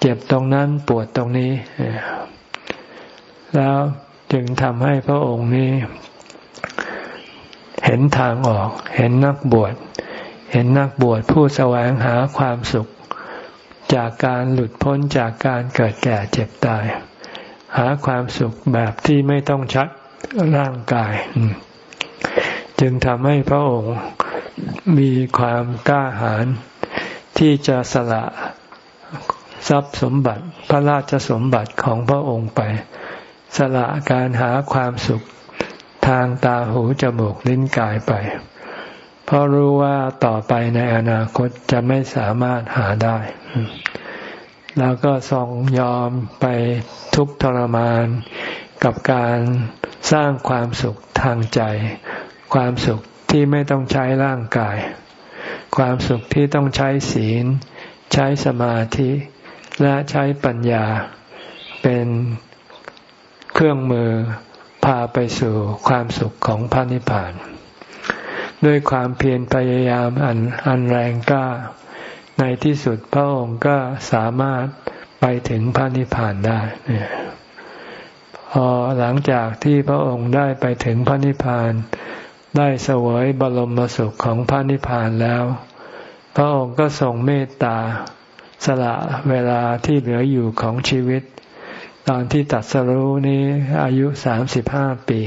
เจ็บตรงนั้นปวดตรงนี้ แล้วจึงทำให้พระองค์นี้ เห็นทางออก เห็นนักบวช เห็นนักบวชผู้แสวงหาความสุข จากการหลุดพ้นจากการเกิดแก่เจ็บตาย หาความสุขแบบที่ไม่ต้องชัดร่างกาย จึงทำให้พระองค์มีความกล้าหาญ ที่จะสละทรัพย์สมบัติพระราชสมบัติของพระองค์ไป สละการหาความสุขทางตาหูจมูกลิ้นกายไป เพราะรู้ว่าต่อไปในอนาคตจะไม่สามารถหาได้ แล้วก็ทรงยอมไปทุกทรมานกับการสร้างความสุขทางใจ ความสุขที่ไม่ต้องใช้ร่างกาย ความสุขที่ต้องใช้ศีล ใช้สมาธิ และใช้ปัญญา เป็นเครื่องมือพาไปสู่ความสุขของพระนิพพาน ด้วยความเพียรพยายามอันอันแรงกล้า ในที่สุดพระองค์ก็สามารถไปถึงพระนิพพานได้พอหลังจากที่พระองค์ได้ไปถึงพระนิพพาน ได้เสวยบรมสุขของพระนิพพานแล้ว พระองค์ก็ทรงเมตตา สละเวลาที่เหลืออยู่ของชีวิต ตอนที่ตัดสรู้นี้อายุสามสิบห้าปี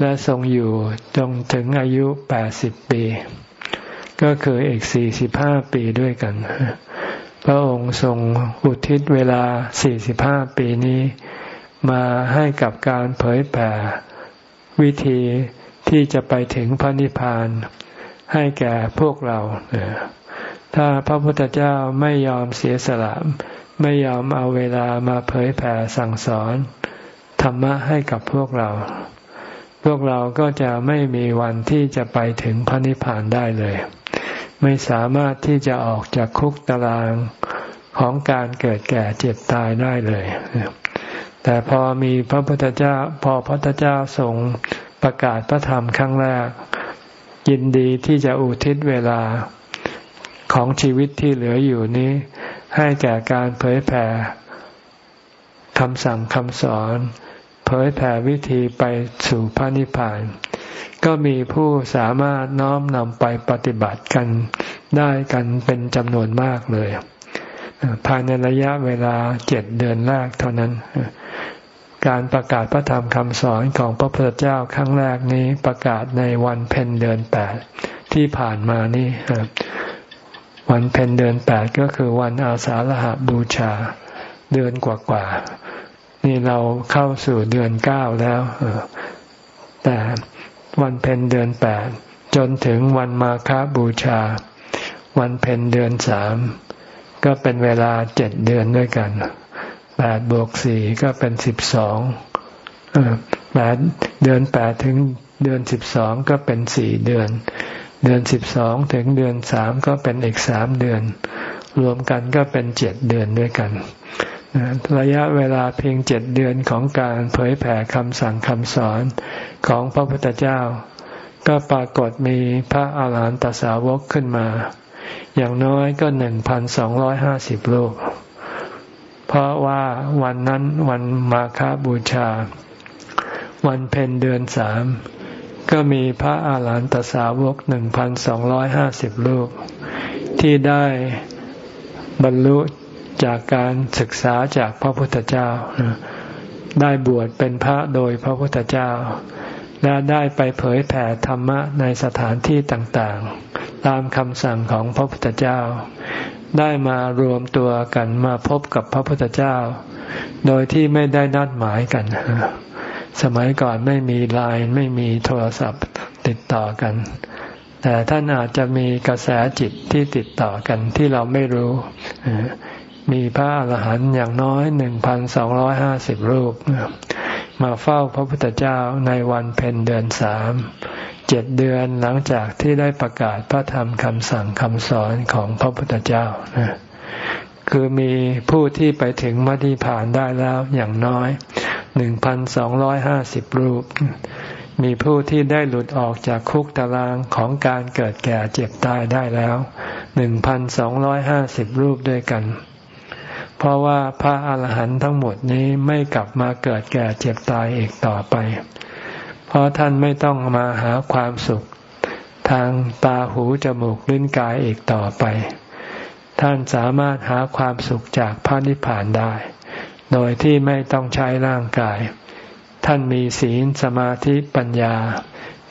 และทรงอยู่จนถึงอายุแปดสิบปี ก็คืออีกสี่สิบห้าปีด้วยกัน พระองค์ทรงอุทิศเวลาสี่สิบห้าปีนี้ มาให้กับการเผยแผ่วิธี ที่จะไปถึงพระนิพพานให้แก่พวกเราถ้าพระพุทธเจ้าไม่ยอมเสียสละไม่ยอมเอาเวลามาเผยแผ่สั่งสอนธรรมะให้กับพวกเรา พวกเราก็จะไม่มีวันที่จะไปถึงพระนิพพานได้เลย ไม่สามารถที่จะออกจากคุกตารางของการเกิดแก่เจ็บตายได้เลย แต่พอมีพระพุทธเจ้า พอพระพุทธเจ้าทรง ประกาศพระธรรมครั้งแรก ยินดีที่จะอุทิศเวลาของชีวิตที่เหลืออยู่นี้ ให้แก่การเผยแผ่คำสั่งคำสอน เผยแผ่วิธีไปสู่พระนิพพาน ก็มีผู้สามารถน้อมนำไปปฏิบัติกันได้กันเป็นจำนวนมากเลย ภายในระยะเวลาเจ็ดเดือนแรกเท่านั้น การประกาศพระธรรมคำสอนของพระพุทธเจ้าครั้งแรกนี้ประกาศในวันเพ็ญเดือนแปดที่ผ่านมานี่วันเพ็ญเดือนแปดก็คือวันอาสาฬหาบูชาเดือนกว่าๆนี่เราเข้าสู่เดือนเก้าแล้วแต่วันเพ็ญเดือนแปดจนถึงวันมาฆบูชา วันเพ็ญเดือนสามก็เป็นเวลาเจ็ดเดือนด้วยกัน แปดบวกสี่ก็เป็นสิบสองแปดเดือนแปดถึงเดือนสิบสองก็เป็นสี่เดือน เดือนสิบสองถึงเดือนสามก็เป็นอีกสามเดือน รวมกันก็เป็นเจ็ดเดือนด้วยกัน ระยะเวลาเพียงเจ็ดเดือนของการเผยแผ่คำสั่งคำสอนของพระพุทธเจ้า ก็ปรากฏมีพระอาหารหันตสาวกขึ้นมา อย่างน้อยก็หนึ่งพันสองร้อยห้าสิบลูก เพราะว่าวันนั้นวันมาฆบูชา วันเพ็ญเดือนสามก็มีพระอาหารหันตสาวกหนึ่งพันสองร้อยห้าสิบลูก ที่ได้บรรลุจากการศึกษาจากพระพุทธเจ้า ได้บวชเป็นพระโดยพระพุทธเจ้า และได้ไปเผยแผ่ธรรมะในสถานที่ต่างๆ ตามคำสั่งของพระพุทธเจ้า ได้มารวมตัวกันมาพบกับพระพุทธเจ้า โดยที่ไม่ได้นัดหมายกัน สมัยก่อนไม่มีไลน์ไม่มีโทรศัพท์ติดต่อกัน แต่ท่านอาจจะมีกระแสจิตที่ติดต่อกันที่เราไม่รู้ มีพระอรหันต์อย่างน้อยหนึ่งพันสองร้อยห้าสิบรูป มาเฝ้าพระพุทธเจ้าในวันเพ็ญเดือนสาม เจ็ดเดือนหลังจากที่ได้ประกาศพระธรรมคำสั่งคำสอนของพระพุทธเจ้านะคือมีผู้ที่ไปถึงมัธยผ่านได้แล้วอย่างน้อยหนึ่งพันสองร้อยห้าสิบรูป มีผู้ที่ได้หลุดออกจากคุกตารางของการเกิดแก่เจ็บตายได้แล้วหนึ่งพันสองร้อยห้าสิบรูปด้วยกัน เพราะว่าพระอาหารหันต์ทั้งหมดนี้ไม่กลับมาเกิดแก่เจ็บตายอีกต่อไป ราะท่านไม่ต้องมาหาความสุข ทางตาหูจมูกลิ้นกายอีกต่อไป ท่านสามารถหาความสุขจากพระนิพพานได้ โดยที่ไม่ต้องใช้ร่างกาย ท่านมีศีลสมาธิปัญญา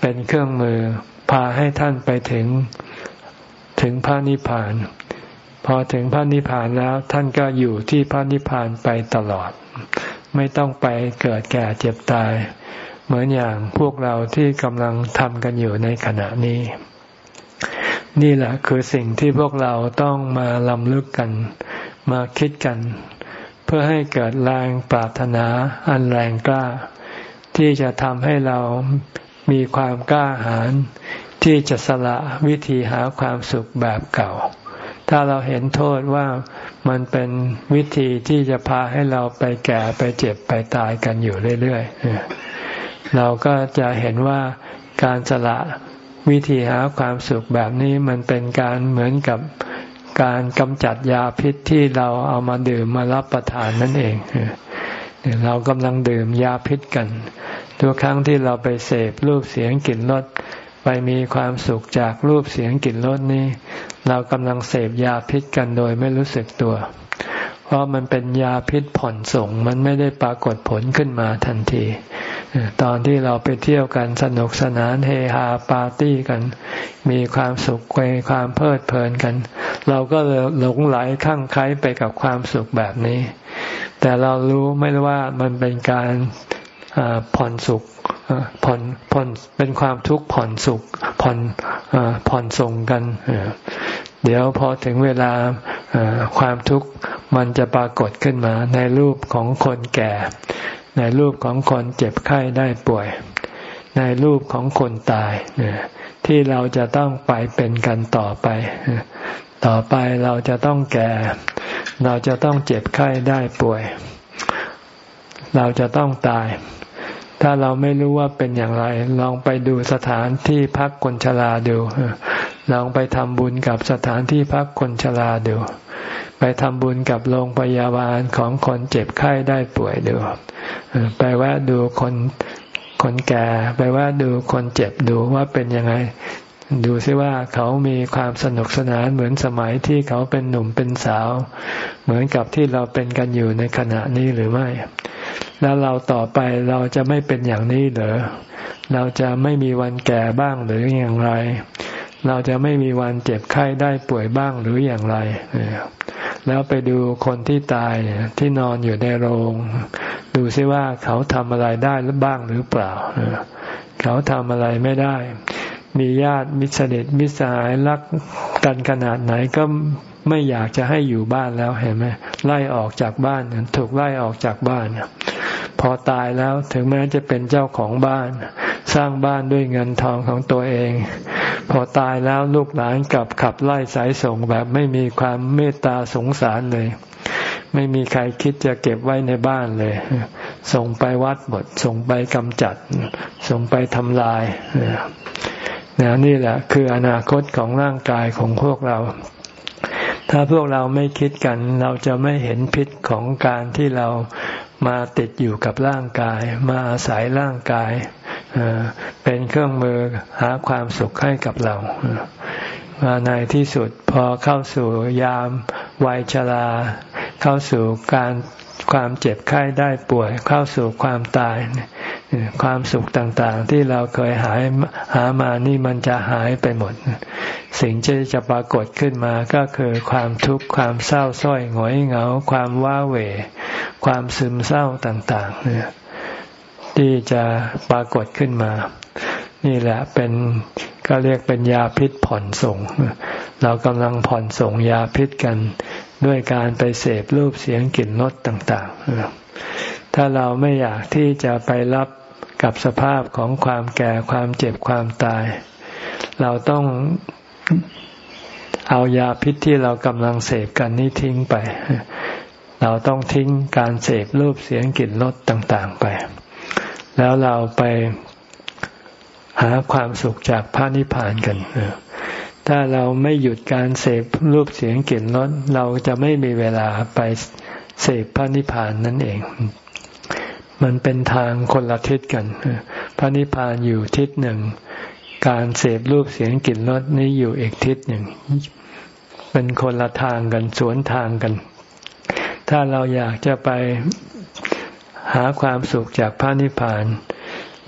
เป็นเครื่องมือพาให้ท่านไปถึงถึงพระนิพพาน พอถึงพระนิพพานแล้วท่านก็อยู่ที่พระนิพพานไปตลอด ไม่ต้องไปเกิดแก่เจ็บตาย เหมือนอย่างพวกเราที่กำลังทำกันอยู่ในขณะนี้ นี่แหละคือสิ่งที่พวกเราต้องมาลำลึกกัน มาคิดกัน เพื่อให้เกิดแรงปรารถนาอันแรงกล้า ที่จะทำให้เรามีความกล้าหาญที่จะสละวิธีหาความสุขแบบเก่า ถ้าเราเห็นโทษว่ามันเป็นวิธีที่จะพาให้เราไปแก่ไปเจ็บไปตายกันอยู่เรื่อยๆ เราก็จะเห็นว่าการสละวิธีหาความสุขแบบนี้มันเป็นการเหมือนกับการกำจัดยาพิษที่เราเอามาดื่มมารับประทานนั่นเอง เรากำลังดื่มยาพิษกัน ทุกครั้งที่เราไปเสพรูปเสียงกลิ่นรสไปมีความสุขจากรูปเสียงกลิ่นรสนี้ เรากำลังเสพยาพิษกันโดยไม่รู้สึกตัว เพราะมันเป็นยาพิษผ่อนส่งมันไม่ได้ปรากฏผลขึ้นมาทันที ตอนที่เราไปเที่ยวกันสนุกสนานเฮฮาปาร์ตี้กัน มีความสุขเวความเพลิดเพลินกัน เราก็หลงไหลข้างไคล้ไปกับความสุขแบบนี้ แต่เรารู้ไม่ว่ามันเป็นการผ่อนสุขผ่อนผ่อนเป็นความทุกข์ผ่อนสุขผ่อนผ่อนส่งกันเดี๋ยวพอถึงเวลาความทุกข์มันจะปรากฏขึ้นมาในรูปของคนแก่ ในรูปของคนเจ็บไข้ได้ป่วย ในรูปของคนตายที่เราจะต้องไปเป็นกันต่อไป ต่อไปเราจะต้องแก่ เราจะต้องเจ็บไข้ได้ป่วย เราจะต้องตาย ถ้าเราไม่รู้ว่าเป็นอย่างไร ลองไปดูสถานที่พักคนชราดูลองไปทำบุญกับสถานที่พักคนชราดู ไปทำบุญกับโรงพยาบาลของคนเจ็บไข้ได้ป่วยดูไปแวะดูคนคนแก่ ไปแวะดูคนเจ็บดูว่าเป็นยังไง ดูซิว่าเขามีความสนุกสนานเหมือนสมัยที่เขาเป็นหนุ่มเป็นสาว เหมือนกับที่เราเป็นกันอยู่ในขณะนี้หรือไม่ แล้วเราต่อไปเราจะไม่เป็นอย่างนี้เหรอเราจะไม่มีวันแก่บ้างหรืออย่างไร เราจะไม่มีวันเจ็บไข้ได้ป่วยบ้างหรืออย่างไร แล้วไปดูคนที่ตายที่นอนอยู่ในโรง ดูซิว่าเขาทำอะไรได้หรือบ้างหรือเปล่า เขาทำอะไรไม่ได้ มีญาติมิตรสนิทมิตรสหายรักกันขนาดไหนก็ไม่อยากจะให้อยู่บ้านแล้วเห็นไหมไล่ออกจากบ้าน ถูกไล่ออกจากบ้าน พอตายแล้วถึงแม้จะเป็นเจ้าของบ้าน สร้างบ้านด้วยเงินทองของตัวเอง พอตายแล้วลูกหลานกลับขับไล่สายส่งแบบไม่มีความเมตตาสงสารเลย ไม่มีใครคิดจะเก็บไว้ในบ้านเลย ส่งไปวัดหมดส่งไปกำจัด ส่งไปทำลายนะนี่แหละ คืออนาคตของร่างกายของพวกเรา ถ้าพวกเราไม่คิดกัน เราจะไม่เห็นพิษของการที่เรามาติดอยู่กับร่างกาย มาอาศัยร่างกาย เป็นเครื่องมือหาความสุขให้กับเรามาในที่สุดพอเข้าสู่ยามวัยชราเข้าสู่การความเจ็บไข้ได้ป่วย เข้าสู่ความตาย ความสุขต่างๆ ที่เราเคยหายหามานี่มันจะหายไปหมด สิ่งที่จะปรากฏขึ้นมาก็คือความทุกข์ความเศร้าส้อยหงอยเหงา ความว้าเหวความซึมเศร้าต่างๆเนี่ย ที่จะปรากฏขึ้นมา นี่แหละเป็นก็เรียกเป็นยาพิษผ่อนส่ง เรากำลังผ่อนส่งยาพิษกันด้วยการไปเสพรูปเสียงกลิ่นรสต่างๆ ถ้าเราไม่อยากที่จะไปรับกับสภาพของความแก่ความเจ็บความตาย เราต้องเอายาพิษที่เรากำลังเสพกันนี้ทิ้งไป เราต้องทิ้งการเสพรูปเสียงกลิ่นรสต่างๆไป แล้วเราไปหาความสุขจากพระนิพพานกันถ้าเราไม่หยุดการเสพรูปเสียงกลิ่นรสเราจะไม่มีเวลาไปเสพพระนิพพานนั่นเอง มันเป็นทางคนละทิศกัน พระนิพพานอยู่ทิศหนึ่ง การเสพรูปเสียงกลิ่นรสนี้อยู่อีกทิศหนึ่ง เป็นคนละทางกันสวนทางกัน ถ้าเราอยากจะไป หาความสุขจากพระนิพพาน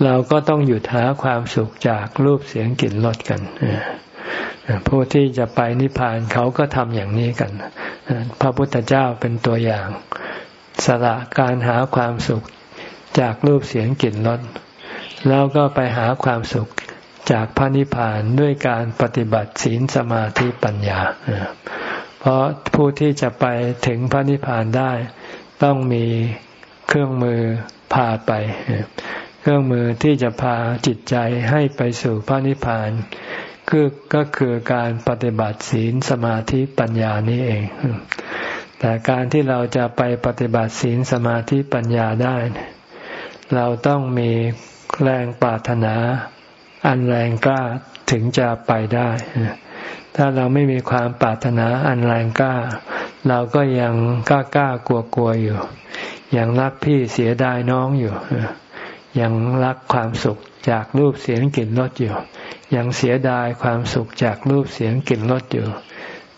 เราก็ต้องหยุดหาความสุขจากรูปเสียงกลิ่นรสกันผู้ที่จะไปนิพพานเขาก็ทำอย่างนี้กัน พระพุทธเจ้าเป็นตัวอย่าง สละการหาความสุขจากรูปเสียงกลิ่นรสแล้วก็ไปหาความสุขจากพระนิพพานด้วยการปฏิบัติศีลสมาธิปัญญา เพราะผู้ที่จะไปถึงพระนิพพานได้ ต้องมี เครื่องมือพาไป เครื่องมือที่จะพาจิตใจให้ไปสู่พระนิพพานคือก็คือการปฏิบัติศีลสมาธิปัญญานี้เอง แต่การที่เราจะไปปฏิบัติศีลสมาธิปัญญาได้ เราต้องมีแรงปรารถนา อันแรงกล้าถึงจะไปได้ ถ้าเราไม่มีความปรารถนาอันแรงกล้า เราก็ยังกล้ากล้ากลัวกลัวอยู่ ยังรักพี่เสียดายน้องอยู่ ยังรักความสุขจากรูปเสียงกลิ่นรสอยู่ ยังเสียดายความสุขจากรูปเสียงกลิ่นรสอยู่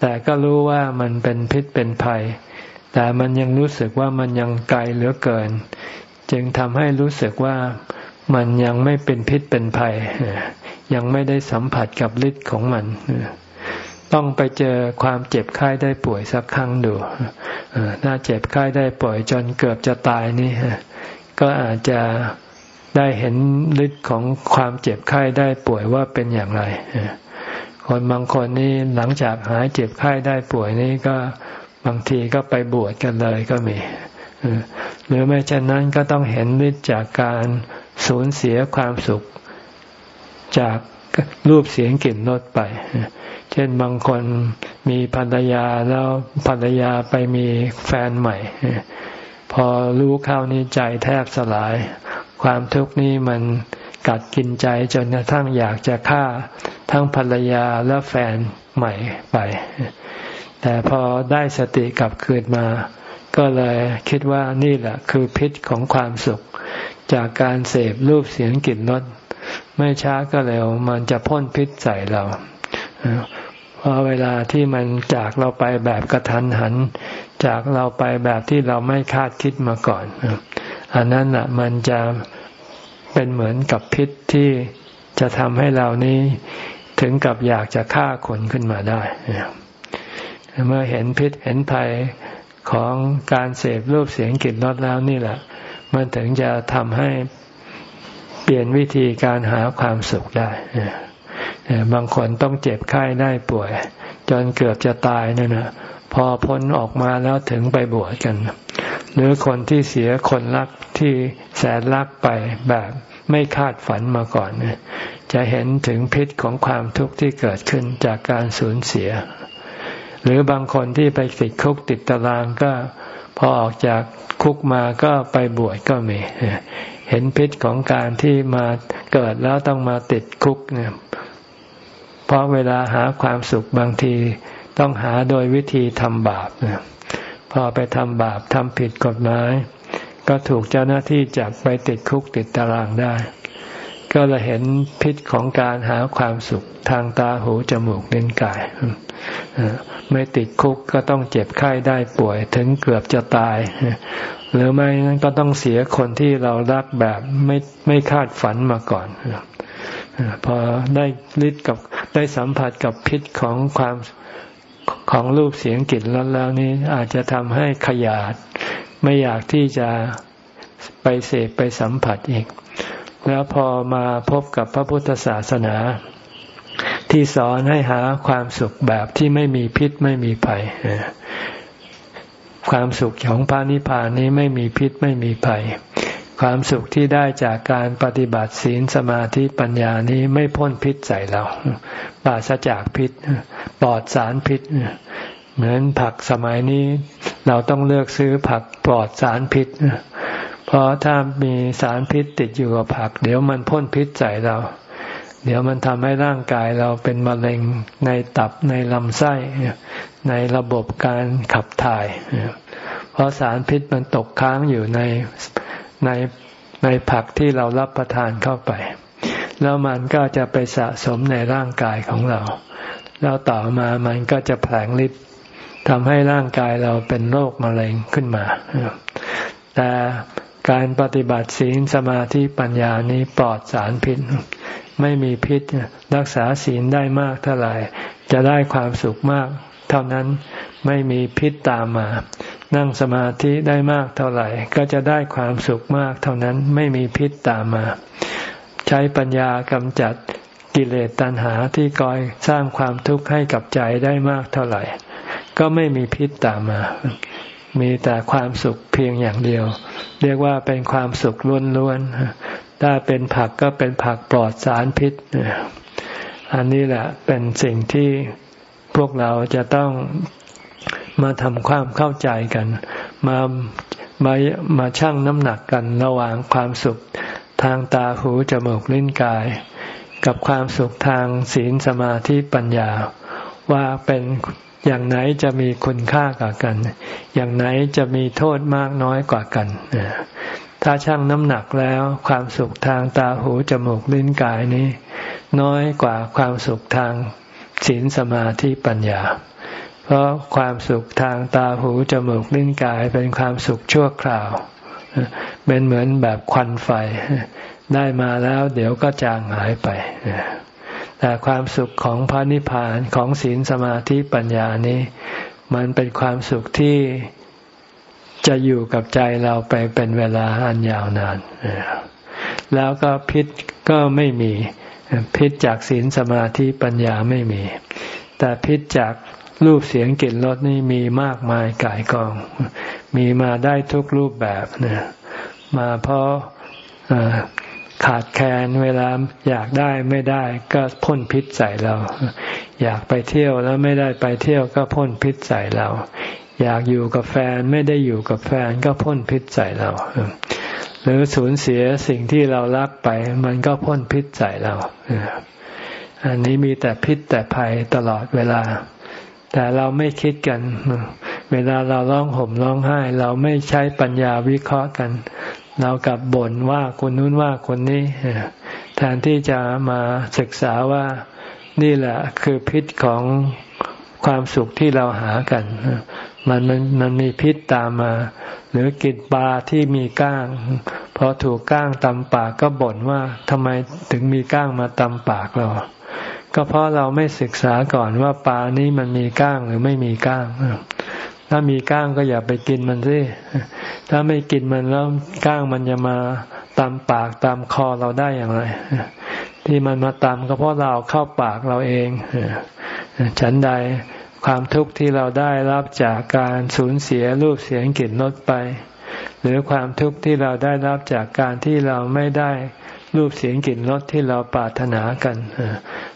แต่ก็รู้ว่ามันเป็นพิษเป็นภัย แต่มันยังรู้สึกว่ามันยังไกลเหลือเกิน จึงทำให้รู้สึกว่ามันยังไม่เป็นพิษเป็นภัย ยังไม่ได้สัมผัสกับฤทธิ์ของมัน ต้องไปเจอความเจ็บไข้ได้ป่วยสักครั้งดูถ้าเจ็บไข้ได้ป่วยจนเกือบจะตายนี่ก็อาจจะได้เห็นฤทธิ์ของความเจ็บไข้ได้ป่วยว่าเป็นอย่างไร คนบางคนนี่หลังจากหายเจ็บไข้ได้ป่วยนี่ก็บางทีก็ไปบวชกันเลยก็มี หรือไม่เช่นนั้นก็ต้องเห็นฤทธิ์จากการสูญเสียความสุขจาก รูปเสียงกลิ่นรสไป เช่นบางคนมีภรรยาแล้วภรรยาไปมีแฟนใหม่ พอรู้เข้านี้ใจแทบสลาย ความทุกข์นี้มันกัดกินใจจนกระทั่งอยากจะฆ่าทั้งภรรยาและแฟนใหม่ไป แต่พอได้สติกลับคืนมา ก็เลยคิดว่านี่แหละคือพิษของความสุข จากการเสพรูปเสียงกลิ่นรส ไม่ช้าก็เร็ว มันจะพ่นพิษใส่เราเพราะเวลาที่มันจากเราไปแบบกระทันหัน จากเราไปแบบที่เราไม่คาดคิดมาก่อนอันนั้นอะ มันจะเป็นเหมือนกับพิษที่จะทำให้เรานี้ถึงกับอยากจะฆ่าคนขึ้นมาได้เมื่อเห็นพิษเห็นภัยของการเสพรูปเสียงกลิ่นรสแล้วนี่แหละ มันถึงจะทำให้ ปลี่ยนวิธีการหาความสุขได้บางคนต้องเจ็บไข้ได้ป่วย จนเกือบจะตายนั่นนะพอพ้นออกมาแล้วถึงไปบวชกัน หรือคนที่เสียคนรักที่แสนรักไปแบบไม่คาดฝันมาก่อนจะเห็นถึงพิษของความทุกข์ที่เกิดขึ้นจากการสูญเสีย หรือบางคนที่ไปติดคุกติดตารางก็พอออกจากคุกมาก็ไปบวชก็มี เห็นพิษของการที่มาเกิดแล้วต้องมาติดคุกเนี่ยเพราะเวลาหาความสุขบางที ต้องหาโดยวิธีทำบาปเนี่ยพอไปทำบาปทำผิดกฎหมาย ก็ถูกเจ้าหน้าที่จับไปติดคุกติดตารางได้ ก็เลยเห็นพิษของการหาความสุขทางตาหูจมูกเน้นกายไม่ติดคุกก็ต้องเจ็บไข้ได้ป่วยถึงเกือบจะตาย หรือไม่นั้นก็ต้องเสียคนที่เรารักแบบไม่ไม่คาดฝันมาก่อนพอได้ฤทธิ์กับได้สัมผัสกับพิษของความของรูปเสียงกลิ่นรสแล้วนี้อาจจะทำให้ขยาด ไม่อยากที่จะไปเสพไปสัมผัสอีก แล้วพอมาพบกับพระพุทธศาสนา ที่สอนให้หาความสุขแบบที่ไม่มีพิษไม่มีภัยความสุขของพระนิพพานนี้ไม่มีพิษไม่มีภัย ความสุขที่ได้จากการปฏิบัติศีลสมาธิปัญญานี้ไม่พ่นพิษใส่เราปราศจากพิษปลอดสารพิษ เหมือนผักสมัยนี้ เราต้องเลือกซื้อผักปลอดสารพิษ เพราะถ้ามีสารพิษติดอยู่กับผัก เดี๋ยวมันพ่นพิษใส่เรา เดี๋ยวมันทำให้ร่างกายเราเป็นมะเร็งในตับในลำไส้ ในระบบการขับถ่าย เพราะสารพิษมันตกค้างอยู่ในในในผักที่เรารับประทานเข้าไป แล้วมันก็จะไปสะสมในร่างกายของเรา แล้วต่อมามันก็จะแผลงฤทธิ์ทำให้ร่างกายเราเป็นโรคมะเร็งขึ้นมา แต่ การปฏิบัติศีลสมาธิปัญญานี้ปลอดสารพิษ ไม่มีพิษรักษาศีลได้มากเท่าไหร่ จะได้ความสุขมาก เท่านั้นไม่มีพิษตามมา นั่งสมาธิได้มากเท่าไหร่ ก็จะได้ความสุขมากเท่านั้นไม่มีพิษตามมา ใช้ปัญญากำจัดกิเลสตัณหาที่คอยสร้างความทุกข์ให้กับใจได้มากเท่าไหร่ ก็ไม่มีพิษตามมา มีแต่ความสุขเพียงอย่างเดียว เรียกว่าเป็นความสุขล้วนๆถ้าเป็นผักก็เป็นผักปลอดสารพิษอันนี้แหละเป็นสิ่งที่พวกเราจะต้องมาทำความเข้าใจกัน มามามาชั่งน้ำหนักกันระหว่างความสุขทางตาหูจมูกลิ้นกาย กับความสุขทางศีลสมาธิปัญญา ว่าเป็น อย่างไหนจะมีคุณค่ากว่ากัน อย่างไหนจะมีโทษมากน้อยกว่ากัน ถ้าชั่งน้ำหนักแล้วความสุขทางตาหูจมูกลิ้นกายนี้ น้อยกว่าความสุขทางศีลสมาธิปัญญา เพราะความสุขทางตาหูจมูกลิ้นกายเป็นความสุขชั่วคราว เป็นเหมือนแบบควันไฟ ได้มาแล้วเดี๋ยวก็จางหายไป แต่ความสุขของพระนิพพานของศีลสมาธิปัญญานี้ มันเป็นความสุขที่จะอยู่กับใจเราไปเป็นเวลาอันยาวนาน แล้วก็พิษก็ไม่มีพิษจากศีลสมาธิปัญญาไม่มี แต่พิษจากรูปเสียงกลิ่นรสนี่มีมากมายกายกอง มีมาได้ทุกรูปแบบนมาเพราะ ขาดแคลนเวลาอยากได้ไม่ได้ก็พ่นพิษใส่เรา อยากไปเที่ยวแล้วไม่ได้ไปเที่ยวก็พ่นพิษใส่เรา อยากอยู่กับแฟนไม่ได้อยู่กับแฟนก็พ่นพิษใส่เราหรือสูญเสียสิ่งที่เรารักไป มันก็พ่นพิษใส่เราอันนี้มีแต่พิษแต่ภัยตลอดเวลา แต่เราไม่คิดกัน เวลาเราร้องห่มร้องไห้ เราไม่ใช้ปัญญาวิเคราะห์กัน เรากลับบ่นว่าคนนู้นว่าคนนี้ แทนที่จะมาศึกษาว่านี่แหละคือพิษของความสุขที่เราหากัน มันมันมันมีพิษตามมา หรือกินปลาที่มีก้างพอถูกก้างตำปากก็บ่นว่าทำไมถึงมีก้างมาตำปากเรา ก็เพราะเราไม่ศึกษาก่อนว่าปลานี้มันมีก้างหรือไม่มีก้าง ถ้ามีก้างก็อย่าไปกินมันสิ ถ้าไม่กินมันแล้วก้างมันจะมาตำปากตำคอเราได้อย่างไร ที่มันมาตำก็เพราะเราเข้าปากเราเอง ฉันใดความทุกข์ที่เราได้รับจากการสูญเสียรูปเสียงกลิ่นรสไป หรือความทุกข์ที่เราได้รับจากการที่เราไม่ได้รูปเสียงกลิ่นรสที่เราปรารถนากัน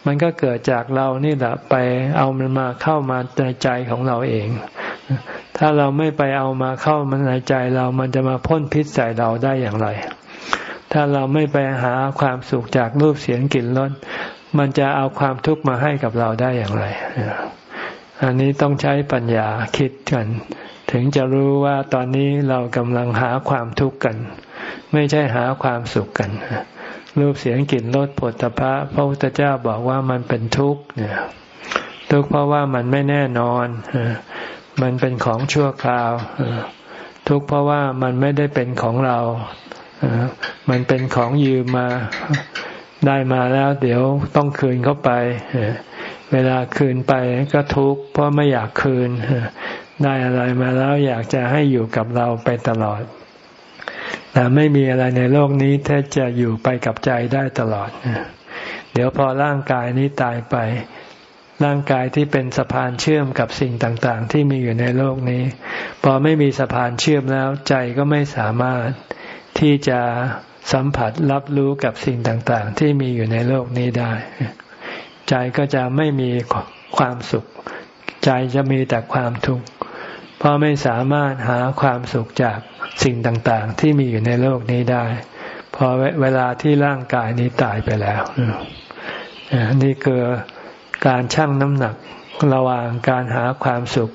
มันก็เกิดจากเรานี่แหละไปเอามันมาเข้ามาในใจของเราเอง ถ้าเราไม่ไปเอามาเข้ามันในใจเรามันจะมาพ่นพิษใส่เราได้อย่างไร ถ้าเราไม่ไปหาความสุขจากรูปเสียงกลิ่นรสมันจะเอาความทุกข์มาให้กับเราได้อย่างไร อันนี้ต้องใช้ปัญญาคิดกัน ถึงจะรู้ว่าตอนนี้เรากำลังหาความทุกข์กัน ไม่ใช่หาความสุขกันรูปเสียงกลิ่นรสผลตภะพระพุทธเจ้าบอกว่ามันเป็นทุกข์เนี่ยทุกข์เพราะว่ามันไม่แน่นอน มันเป็นของชั่วคราว ทุกข์เพราะว่ามันไม่ได้เป็นของเรา มันเป็นของยืมมาได้มาแล้ว เดี๋ยวต้องคืนเข้าไป เวลาคืนไปก็ทุกข์เพราะไม่อยากคืน ได้อะไรมาแล้วอยากจะให้อยู่กับเราไปตลอด แต่ไม่มีอะไรในโลกนี้ที่จะอยู่ไปกับใจได้ตลอด เดี๋ยวพอร่างกายนี้ตายไป ร่างกายที่เป็นสะพานเชื่อมกับสิ่งต่างๆ ที่มีอยู่ในโลกนี้ พอไม่มีสะพานเชื่อมแล้วใจก็ไม่สามารถที่จะสัมผัสรับรู้กับสิ่งต่างๆ ที่มีอยู่ในโลกนี้ได้ ใจก็จะไม่มีความสุข ใจจะมีแต่ความทุกข์เพราะไม่สามารถหาความสุขจากสิ่งต่างๆ ที่มีอยู่ในโลกนี้ได้ พอเวลาที่ร่างกายนี้ตายไปแล้วนี่คือ การชั่งน้ำหนักระหว่างการหาความสุข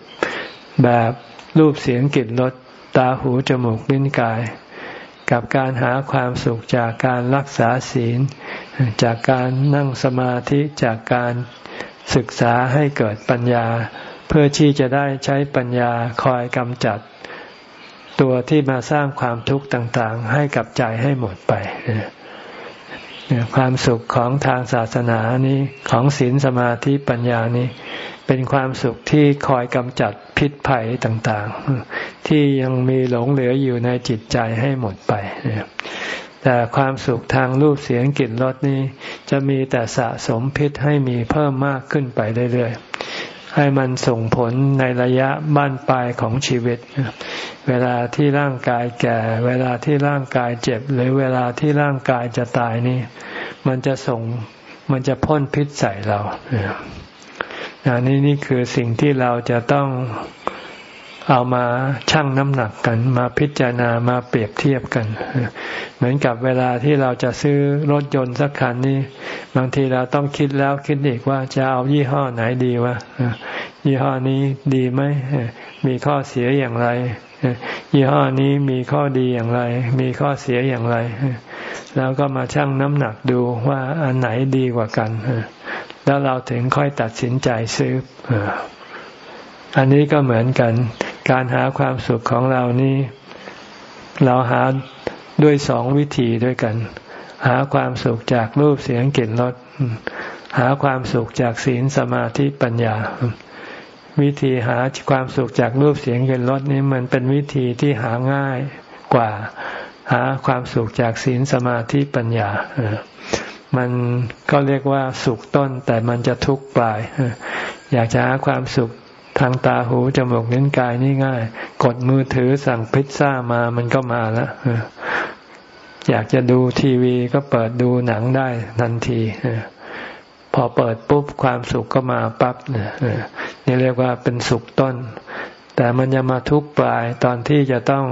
แบบรูปเสียงกลิ่นรสตาหูจมูกลิ้นกาย กับการหาความสุขจากการรักษาศีล จากการนั่งสมาธิจากการศึกษาให้เกิดปัญญา เพื่อที่จะได้ใช้ปัญญาคอยกำจัด ตัวที่มาสร้างความทุกข์ต่างๆ ให้กับใจให้หมดไป ความสุขของทางศาสนานี้ของศีลสมาธิปัญญานี้ เป็นความสุขที่คอยกำจัดพิษภัยต่างๆ ที่ยังมีหลงเหลืออยู่ในจิตใจให้หมดไป แต่ความสุขทางรูปเสียงกลิ่นรสนี้ จะมีแต่สะสมพิษให้มีเพิ่มมากขึ้นไปเรื่อยๆ ให้มันส่งผลในระยะบ้านปลายของชีวิต เวลาที่ร่างกายแก่ เวลาที่ร่างกายเจ็บ หรือเวลาที่ร่างกายจะตายนี่ มันจะส่งมันจะพ่นพิษใส่เราอันนี้นี่คือสิ่งที่เราจะต้อง เอามาชั่งน้ำหนักกัน มาพิจารณามาเปรียบเทียบกัน เหมือนกับเวลาที่เราจะซื้อรถยนต์สักคันนี้บางทีเราต้องคิดแล้วคิดอีกว่าจะเอายี่ห้อไหนดีวะยี่ห้อนี้ดีไหมมีข้อเสียอย่างไรยี่ห้อนี้มีข้อดีอย่างไร มีข้อเสียอย่างไร แล้วก็มาชั่งน้ำหนักดูว่าอันไหนดีกว่ากัน แล้วเราถึงค่อยตัดสินใจซื้ออันนี้ก็เหมือนกัน การหาความสุขของเรานี่เราหาด้วยสองวิธีด้วยกัน หาความสุขจากรูปเสียงกลิ่นรสหาความสุขจากศีลสมาธิปัญญา วิธีหาความสุขจากรูปเสียงกลิ่นรสนี้มันเป็นวิธีที่หาง่ายกว่า หาความสุขจากศีลสมาธิปัญญามันก็เรียกว่าสุขต้นแต่มันจะทุกข์ปลาย อยากจะหาความสุข ทางตาหูจมูกนิ้นกายนี่ง่าย กดมือถือสั่งพิซซ่ามามันก็มาแล้วอยากจะดูทีวีก็เปิดดูหนังได้ทันทีพอเปิดปุ๊บความสุขก็มาปั๊บนี่เรียกว่าเป็นสุขต้น แต่มันจะมาทุกปลายตอนที่จะต้อง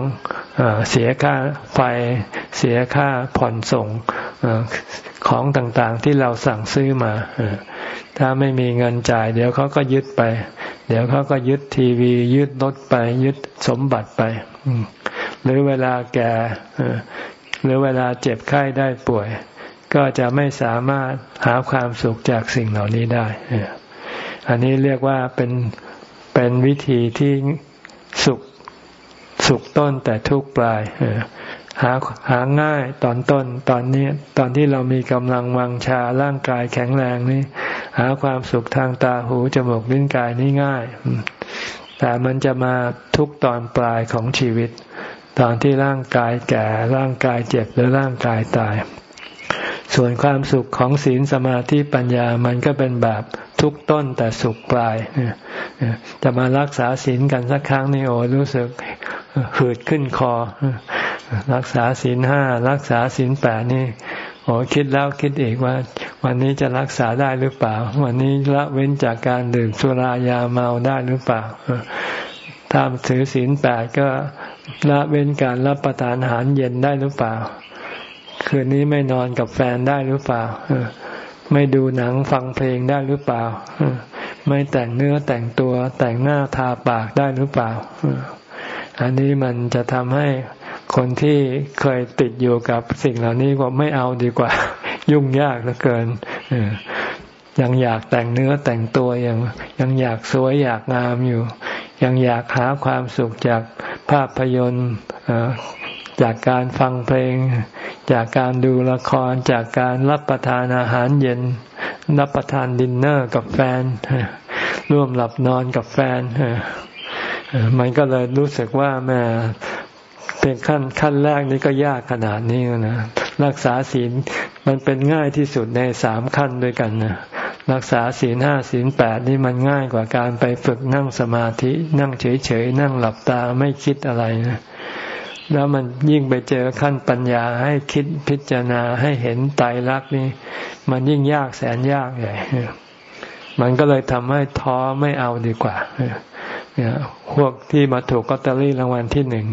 เสียค่าไฟเสียค่าผ่อนส่ง ของต่างๆที่เราสั่งซื้อมา ถ้าไม่มีเงินจ่าย เดี๋ยวเขาก็ยึดไป เดี๋ยวเขาก็ยึดทีวี ยึดรถไป ยึดสมบัติไป หรือเวลาแก่หรือเวลาเจ็บไข้ได้ป่วย ก็จะไม่สามารถหาความสุขจากสิ่งเหล่านี้ได้ อันนี้เรียกว่าเป็นเป็นวิธีที่สุขสุขต้นแต่ทุกปลาย หาหาง่ายตอนต้นตอนนี้ตอนที่เรามีกำลังวังชาร่างกายแข็งแรงนี่หาความสุขทางตาหูจมูกลิ้นกายนี่ง่าย แต่มันจะมาทุกตอนปลายของชีวิต ตอนที่ร่างกายแก่ร่างกายเจ็บหรือร่างกายตาย ส่วนความสุขของศีลสมาธิปัญญามันก็เป็นแบบทุกต้นแต่สุขปลายจะมารักษาศีลกันสักครั้งนี่โอ้รู้สึกหืดขึ้นคอ รักษาศีลห้ารักษาศีลแปดนี่โอ้คิดแล้วคิดอีกว่า วันนี้จะรักษาได้หรือเปล่า วันนี้ละเว้นจากการดื่มสุรายาเมาได้หรือเปล่าถ้าถือศีลแปดก็ละเว้นการรับประทานอาหารเย็นได้หรือเปล่า คืนนี้ไม่นอนกับแฟนได้หรือเปล่าไม่ดูหนังฟังเพลงได้หรือเปล่าไม่แต่งเนื้อแต่งตัวแต่งหน้าทาปากได้หรือเปล่า อันนี้มันจะทำให้ คนที่เคยติดอยู่กับสิ่งเหล่านี้ก็ไม่เอาดีกว่า ยุ่งยากเหลือเกินยังอยากแต่งเนื้อแต่งตัวยังยังอยากสวยอยากงามอยู่ ยังอยากหาความสุขจากภาพยนตร์จากการฟังเพลง จากการดูละคร จากการรับประทานอาหารเย็น รับประทานดินเนอร์กับแฟน ร่วมหลับนอนกับแฟนมันก็เลยรู้สึกว่าแม่ เป็นขั้นขั้นแรกนี้ก็ยากขนาดนี้นะรักษาศีลมันเป็นง่ายที่สุดในสามขั้นด้วยกันนะรักษาศีลห้าศีลแปดนี่มันง่ายกว่าการไปฝึกนั่งสมาธิ นั่งเฉยๆนั่งหลับตาไม่คิดอะไรนะแล้วมันยิ่งไปเจอขั้นปัญญาให้คิดพิจารณาให้เห็นไตรลักษณ์นี่มันยิ่งยากแสนยากใหญ่มันก็เลยทำให้ท้อไม่เอาดีกว่า เนี่ยพวกที่มาถูกกอตเตอรี่รางวัลที่หนึ่ง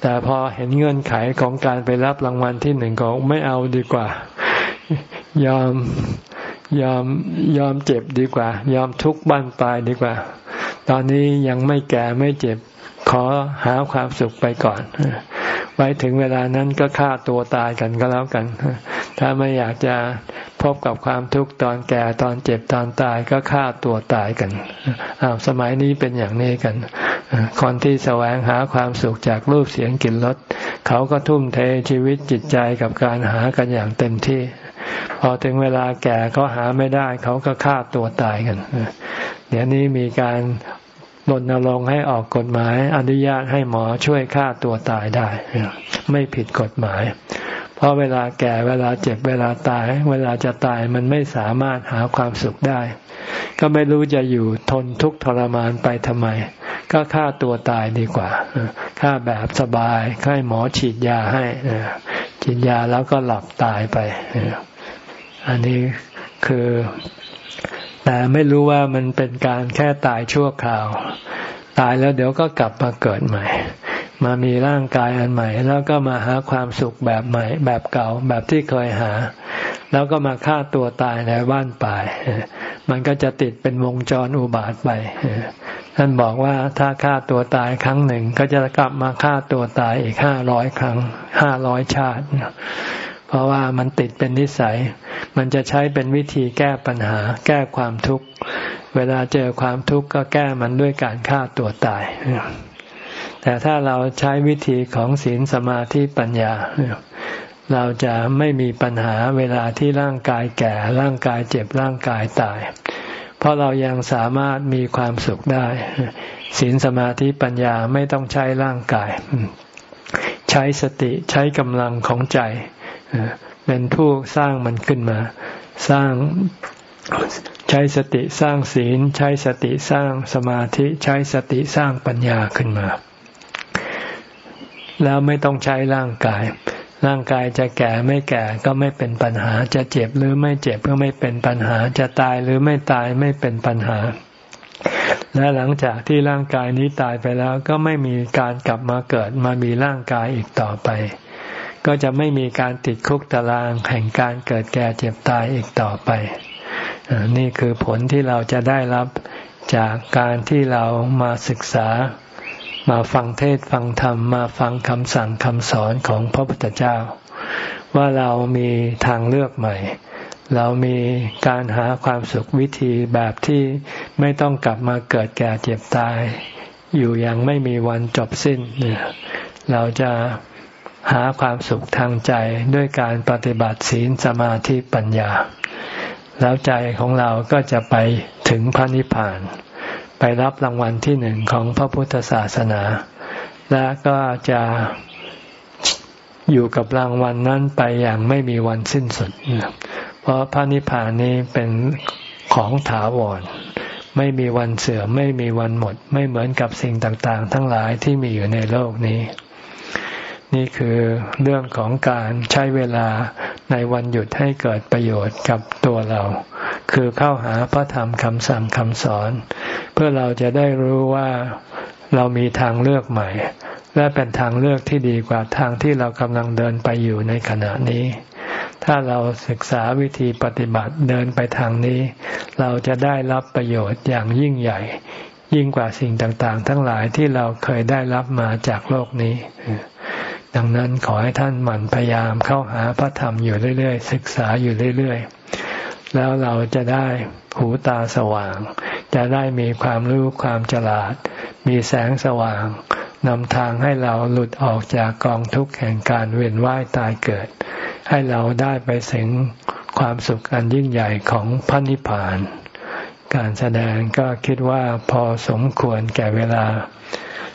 แต่พอเห็นเงื่อนไขของการไปรับรางวัลที่หนึ่งก็ไม่เอาดีกว่า ยอมยอมยอมเจ็บดีกว่า ยอมทุกข์บ้านปลายดีกว่า ตอนนี้ยังไม่แก่ไม่เจ็บขอหาความสุขไปก่อน ไว้ถึงเวลานั้นก็ฆ่าตัวตายกันก็แล้วกัน ถ้าไม่อยากจะพบกับความทุกข์ตอนแก่ตอนเจ็บตอนตายก็ฆ่าตัวตายกันอ้าวสมัยนี้เป็นอย่างนี้กันคนที่แสวงหาความสุขจากรูปเสียงกลิ่นรสเขาก็ทุ่มเทชีวิตจิตใจกับการหากันอย่างเต็มที่ พอถึงเวลาแก่เขาหาไม่ได้ เขาก็ฆ่าตัวตายกันเดี๋ยวนี้มีการ รณรงค์ให้ออกกฎหมาย อนุญาตให้หมอช่วยฆ่าตัวตายได้ ไม่ผิดกฎหมาย เพราะเวลาแก่เวลาเจ็บเวลาตาย เวลาจะตายมันไม่สามารถหาความสุขได้ ก็ไม่รู้จะอยู่ทนทุกข์ทรมานไปทำไม ก็ฆ่าตัวตายดีกว่าฆ่าแบบสบายให้หมอฉีดยาให้ฉีดยาแล้วก็หลับตายไปอันนี้คือ แต่ไม่รู้ว่ามันเป็นการแค่ตายชั่วคราว ตายแล้วเดี๋ยวก็กลับมาเกิดใหม่ มามีร่างกายอันใหม่ แล้วก็มาหาความสุขแบบใหม่ แบบเก่าแบบที่เคยหา แล้วก็มาฆ่าตัวตายในบ้านป่ายมันก็จะติดเป็นวงจรอุบาทไปท่านบอกว่าถ้าฆ่าตัวตายครั้งหนึ่ง ก็จะกลับมาฆ่าตัวตายอีกห้าร้อยครั้งห้าร้อยชาติ เพราะว่ามันติดเป็นนิสัย มันจะใช้เป็นวิธีแก้ปัญหา แก้ความทุกข์ เวลาเจอความทุกข์ก็แก้มันด้วยการฆ่าตัวตาย แต่ถ้าเราใช้วิธีของศีลสมาธิปัญญา เราจะไม่มีปัญหาเวลาที่ร่างกายแก่ ร่างกายเจ็บร่างกายตาย เพราะเรายังสามารถมีความสุขได้ศีลสมาธิปัญญาไม่ต้องใช้ร่างกาย ใช้สติใช้กำลังของใจ เป็นผู้สร้างมันขึ้นมา สร้างใช้สติสร้างศีล ใช้สติสร้างสมาธิ ใช้สติสร้างปัญญาขึ้นมา แล้วไม่ต้องใช้ร่างกาย ร่างกายจะแก่ไม่แก่ก็ไม่เป็นปัญหา จะเจ็บหรือไม่เจ็บก็ไม่เป็นปัญหา จะตายหรือไม่ตายไม่เป็นปัญหา และหลังจากที่ร่างกายนี้ตายไปแล้วก็ไม่มีการกลับมาเกิดมามีร่างกายอีกต่อไป ก็จะไม่มีการติดคุกตารางแห่งการเกิดแก่เจ็บตายอีกต่อไป นี่คือผลที่เราจะได้รับจากการที่เรามาศึกษา มาฟังเทศฟังธรรมมาฟังคำสั่งคำสอนของพระพุทธเจ้า ว่าเรามีทางเลือกใหม่ เรามีการหาความสุขวิธีแบบที่ไม่ต้องกลับมาเกิดแก่เจ็บตาย อยู่อย่างไม่มีวันจบสิ้นเนี่ยเราจะ หาความสุขทางใจด้วยการปฏิบัติศีลสมาธิปัญญา แล้วใจของเราก็จะไปถึงพระนิพพาน ไปรับรางวัลที่หนึ่งของพระพุทธศาสนา และก็จะอยู่กับรางวัลนั้นไปอย่างไม่มีวันสิ้นสุด เพราะพระนิพพานนี้เป็นของถาวร ไม่มีวันเสื่อมไม่มีวันหมด ไม่เหมือนกับสิ่งต่างๆ ทั้งหลายที่มีอยู่ในโลกนี้ นี่คือเรื่องของการใช้เวลาในวันหยุดให้เกิดประโยชน์กับตัวเรา คือเข้าหาพระธรรมคำสั่งคำสอน เพื่อเราจะได้รู้ว่าเรามีทางเลือกใหม่ และเป็นทางเลือกที่ดีกว่าทางที่เรากำลังเดินไปอยู่ในขณะนี้ ถ้าเราศึกษาวิธีปฏิบัติเดินไปทางนี้ เราจะได้รับประโยชน์อย่างยิ่งใหญ่ ยิ่งกว่าสิ่งต่างๆ ทั้งหลายที่เราเคยได้รับมาจากโลกนี้ ดังนั้นขอให้ท่านหมั่นพยายามเข้าหาพระธรรมอยู่เรื่อยๆ ศึกษาอยู่เรื่อยๆ แล้วเราจะได้หูตาสว่าง จะได้มีความรู้ความฉลาด มีแสงสว่างนำทางให้เราหลุดออกจากกองทุกข์แห่งการเวียนว่ายตายเกิด ให้เราได้ไปถึงความสุขอันยิ่งใหญ่ของพระนิพพาน การแสดงก็คิดว่าพอสมควรแก่เวลา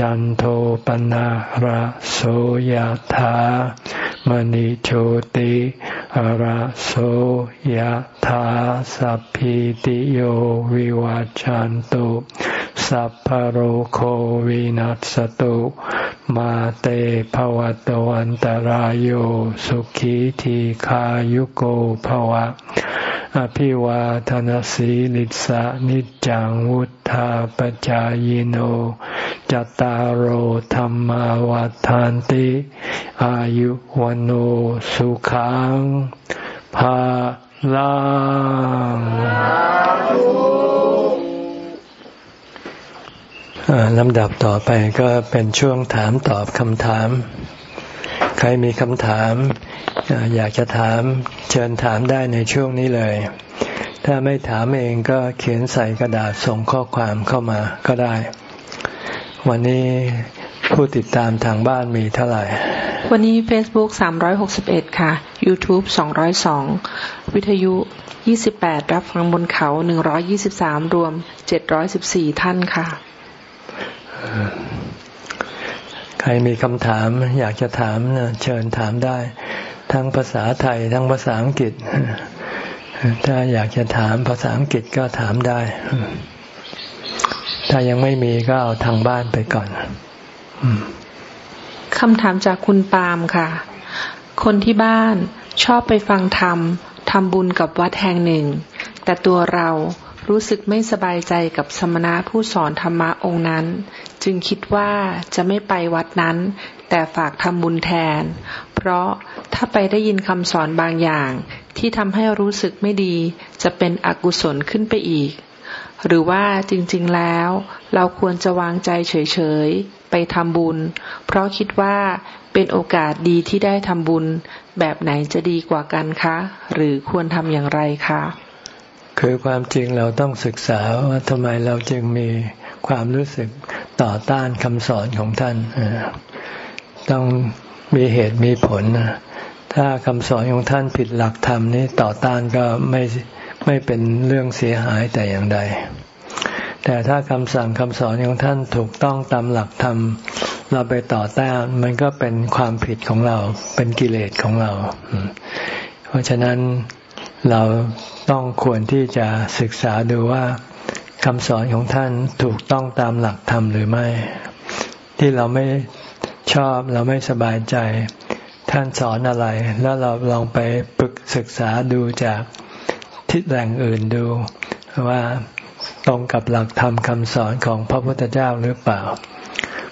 จันโทปนะระโสยธามณิโชติระโสยธาสัพพิติโยวิวัจจันตุสัพพโรโควินัสตุมาเตภวะตวันตารโยสุขีทีขายุโกภวะ อภิวาทนสีลิสะนิจังวุธาปจายโน จตารโหธรรมาวาทานติ อายุวันโอสุขังภาลังลำดับต่อไปก็เป็นช่วงถามตอบคำถาม ใครมีคำถาม อยากจะถามเชิญถามได้ในช่วงนี้เลย ถ้าไม่ถามเองก็เขียนใส่กระดาษส่งข้อความเข้ามาก็ได้ วันนี้ผู้ติดตามทางบ้านมีเท่าไหร่ วันนี้ Facebook 361 ค่ะ YouTube 202 วิทยุ 28 รับฟังบนเขา 123 รวม 714 ท่านค่ะ ใครมีคำถามอยากจะถามเชิญถามได้ ทั้งภาษาไทยทั้งภาษาอังกฤษ ถ้าอยากจะถามภาษาอังกฤษก็ถามได้ ถ้ายังไม่มีก็เอาทางบ้านไปก่อนคำถามจากคุณปาล์มค่ะ คนที่บ้านชอบไปฟังธรรมทำบุญกับวัดแห่งหนึ่ง แต่ตัวเรา รู้สึกไม่สบายใจกับสมณะผู้สอนธรรมะองค์นั้น จึงคิดว่าจะไม่ไปวัดนั้น แต่ฝากทำบุญแทน เพราะถ้าไปได้ยินคำสอนบางอย่าง ที่ทำให้รู้สึกไม่ดี จะเป็นอกุศลขึ้นไปอีก หรือว่าจริงๆแล้ว เราควรจะวางใจเฉยๆ ไปทำบุญ เพราะคิดว่าเป็นโอกาสดีที่ได้ทำบุญ แบบไหนจะดีกว่ากันคะ หรือควรทำอย่างไรคะ คือความจริงเราต้องศึกษาว่าทำไมเราจึงมีความรู้สึกต่อต้านคำสอนของท่าน ต้องมีเหตุมีผล ถ้าคำสอนของท่านผิดหลักธรรมนี้ต่อต้านก็ไม่ไม่เป็นเรื่องเสียหายแต่อย่างใด แต่ถ้าคำสั่งคำสอนของท่านถูกต้องตามหลักธรรม เราไปต่อต้านมันก็เป็นความผิดของเราเป็นกิเลสของเรา เพราะฉะนั้น เราต้องควรที่จะศึกษาดูว่าคำสอนของท่านถูกต้องตามหลักธรรมหรือไม่ ที่เราไม่ชอบเราไม่สบายใจ ท่านสอนอะไร แล้วเราลองไปปรึกศึกษาดูจากทิศแหล่งอื่นดูว่าตรงกับหลักธรรมคำสอนของพระพุทธเจ้าหรือเปล่า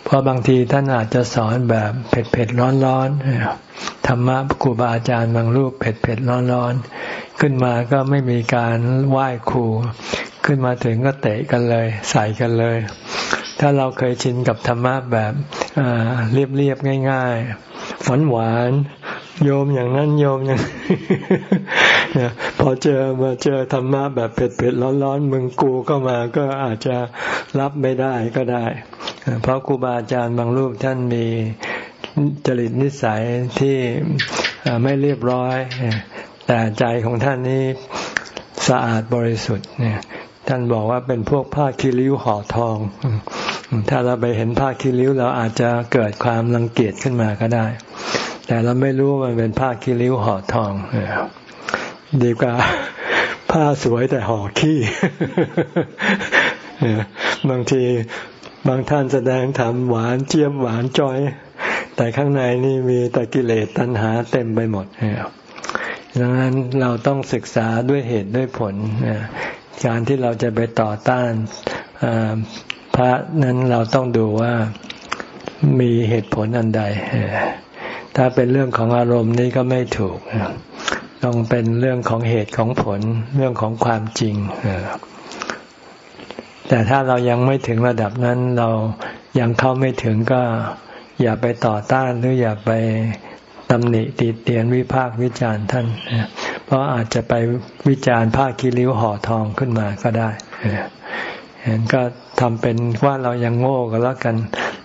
เพราะบางทีท่านอาจจะสอนแบบเผ็ดเผ็ดร้อนร้อนธรรมะครูบาอาจารย์บางรูปเผ็ดเผ็ดร้อนร้อน ขึ้นมาก็ไม่มีการไหว้ครู ขึ้นมาถึงก็เตะกันเลย ใส่กันเลย ถ้าเราเคยชินกับธรรมะแบบเรียบเรียบง่ายๆหวานหวานโยมอย่างนั้นโยมอย่างพอเจอมาเจอธรรมะแบบเผ็ดเผ็ดร้อนร้อนมึงกูก็มาก็อาจจะรับไม่ได้ก็ได้ เพราะครูบาอาจารย์บางรูปท่านมีจริตนิสัยที่ไม่เรียบร้อย แต่ใจของท่านนี้สะอาดบริสุทธิ์เนี่ย ท่านบอกว่าเป็นพวกผ้าคีริ้วห่อทอง ถ้าเราไปเห็นผ้าคีริ้วเราอาจจะเกิดความรังเกียจขึ้นมาก็ได้ แต่เราไม่รู้มันเป็นผ้าคีริ้วห่อทองดีกว่าผ้าสวยแต่ห่อขี้บางทีบางท่านแสดงทำหวานเจียบหวานจอย แต่ข้างในนี่มีตะกิเลสตัณหาเต็มไปหมด ดังนั้นเราต้องศึกษาด้วยเหตุด้วยผล การที่เราจะไปต่อต้านพระนั้นเราต้องดูว่ามีเหตุผลอันใด ถ้าเป็นเรื่องของอารมณ์นี่ก็ไม่ถูก ต้องเป็นเรื่องของเหตุของผล เรื่องของความจริง แต่ถ้าเรายังไม่ถึงระดับนั้นเรายังเข้าไม่ถึงก็อย่าไปต่อต้านหรืออย่าไป ตำหนิติเตียนวิพากวิจารณ์ท่าน เพราะอาจจะไปวิจารณ์ผ้าคีริ้วห่อทองขึ้นมาก็ได้เห็นก็ทำเป็นว่าเรายังโง่ก็แล้วกัน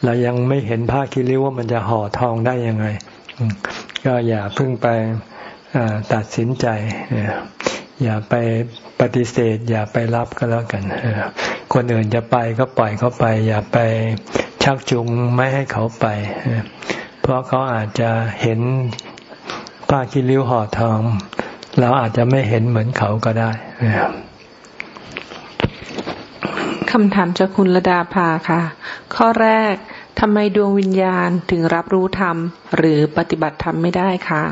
เรายังไม่เห็นผ้าคีริ้วว่ามันจะห่อทองได้ยังไง ก็อย่าเพิ่งไปตัดสินใจ อย่าไปปฏิเสธ อย่าไปรับก็แล้วกันคนอื่นจะไปก็ปล่อยเขาไป อย่าไปชักจูงไม่ให้เขาไป เพราะเขาอาจจะเห็นผ้าคิริ้วห่อทอง เราอาจจะไม่เห็นเหมือนเขาก็ได้คำถามจากคุณระดาภาค่ะ ข้อแรกทำไมดวงวิญญาณถึงรับรู้ธรรม หรือปฏิบัติธรรมไม่ได้คะ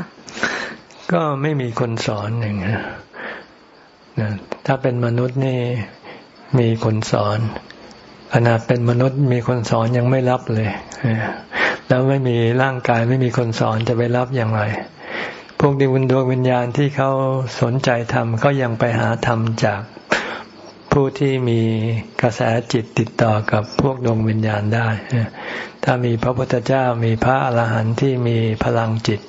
ก็ไม่มีคนสอนหนึ่งนะถ้าเป็นมนุษย์นี่มีคนสอนขนาดเป็นมนุษย์มีคนสอนยังไม่รับเลย แล้วไม่มีร่างกายไม่มีคนสอนจะไปรับอย่างไร พวกดวนดวงวิญญาณที่เขาสนใจทำก็ยังไปหาธรรมจากผู้ที่มีกระแสจิตติดต่อกับพวกดวงวิญญาณได้ ถ้ามีพระพุทธเจ้ามีพระอรหันต์ที่มีพลังจิต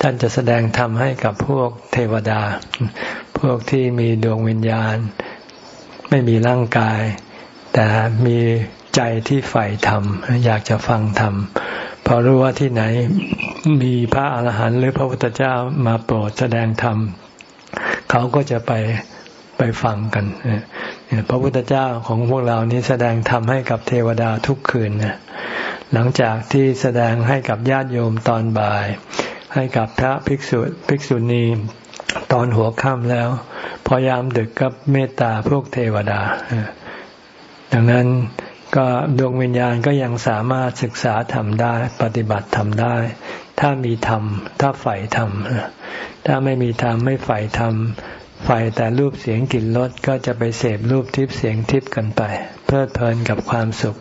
ท่านจะแสดงธรรมให้กับพวกเทวดา พวกที่มีดวงวิญญาณ ไม่มีร่างกาย แต่มี ใจที่ใฝ่ธรรม อยากจะฟังธรรมพอรู้ว่าที่ไหนมีพระอาหารหันต์หรือพระพุทธเจ้ามาโปรดแสดงธรรมเขาก็จะไปไปฟังกันพระพุทธเจ้าของพวกเรานี้แสดงธรรมให้กับเทวดาทุกคืนนะหลังจากที่แสดงให้กับญาติโยมตอนบ่าย ให้กับพระภิกษุภิกษุณีตอนหัวค่ำแล้ว พอยามดึกก็เมตตาพวกเทวดา ดังนั้น ก็ดวงวิญญาณก็ยังสามารถศึกษาทำได้ ปฏิบัติทำได้ ถ้ามีธรรม ถ้าใฝ่ธรรม ถ้าไม่มีธรรมไม่ใฝ่ธรรมใฝ่แต่รูปเสียงกลิ่นรสก็จะไปเสพรูปทิพย์เสียงทิพย์กันไป เพลิดเพลินกับความสุข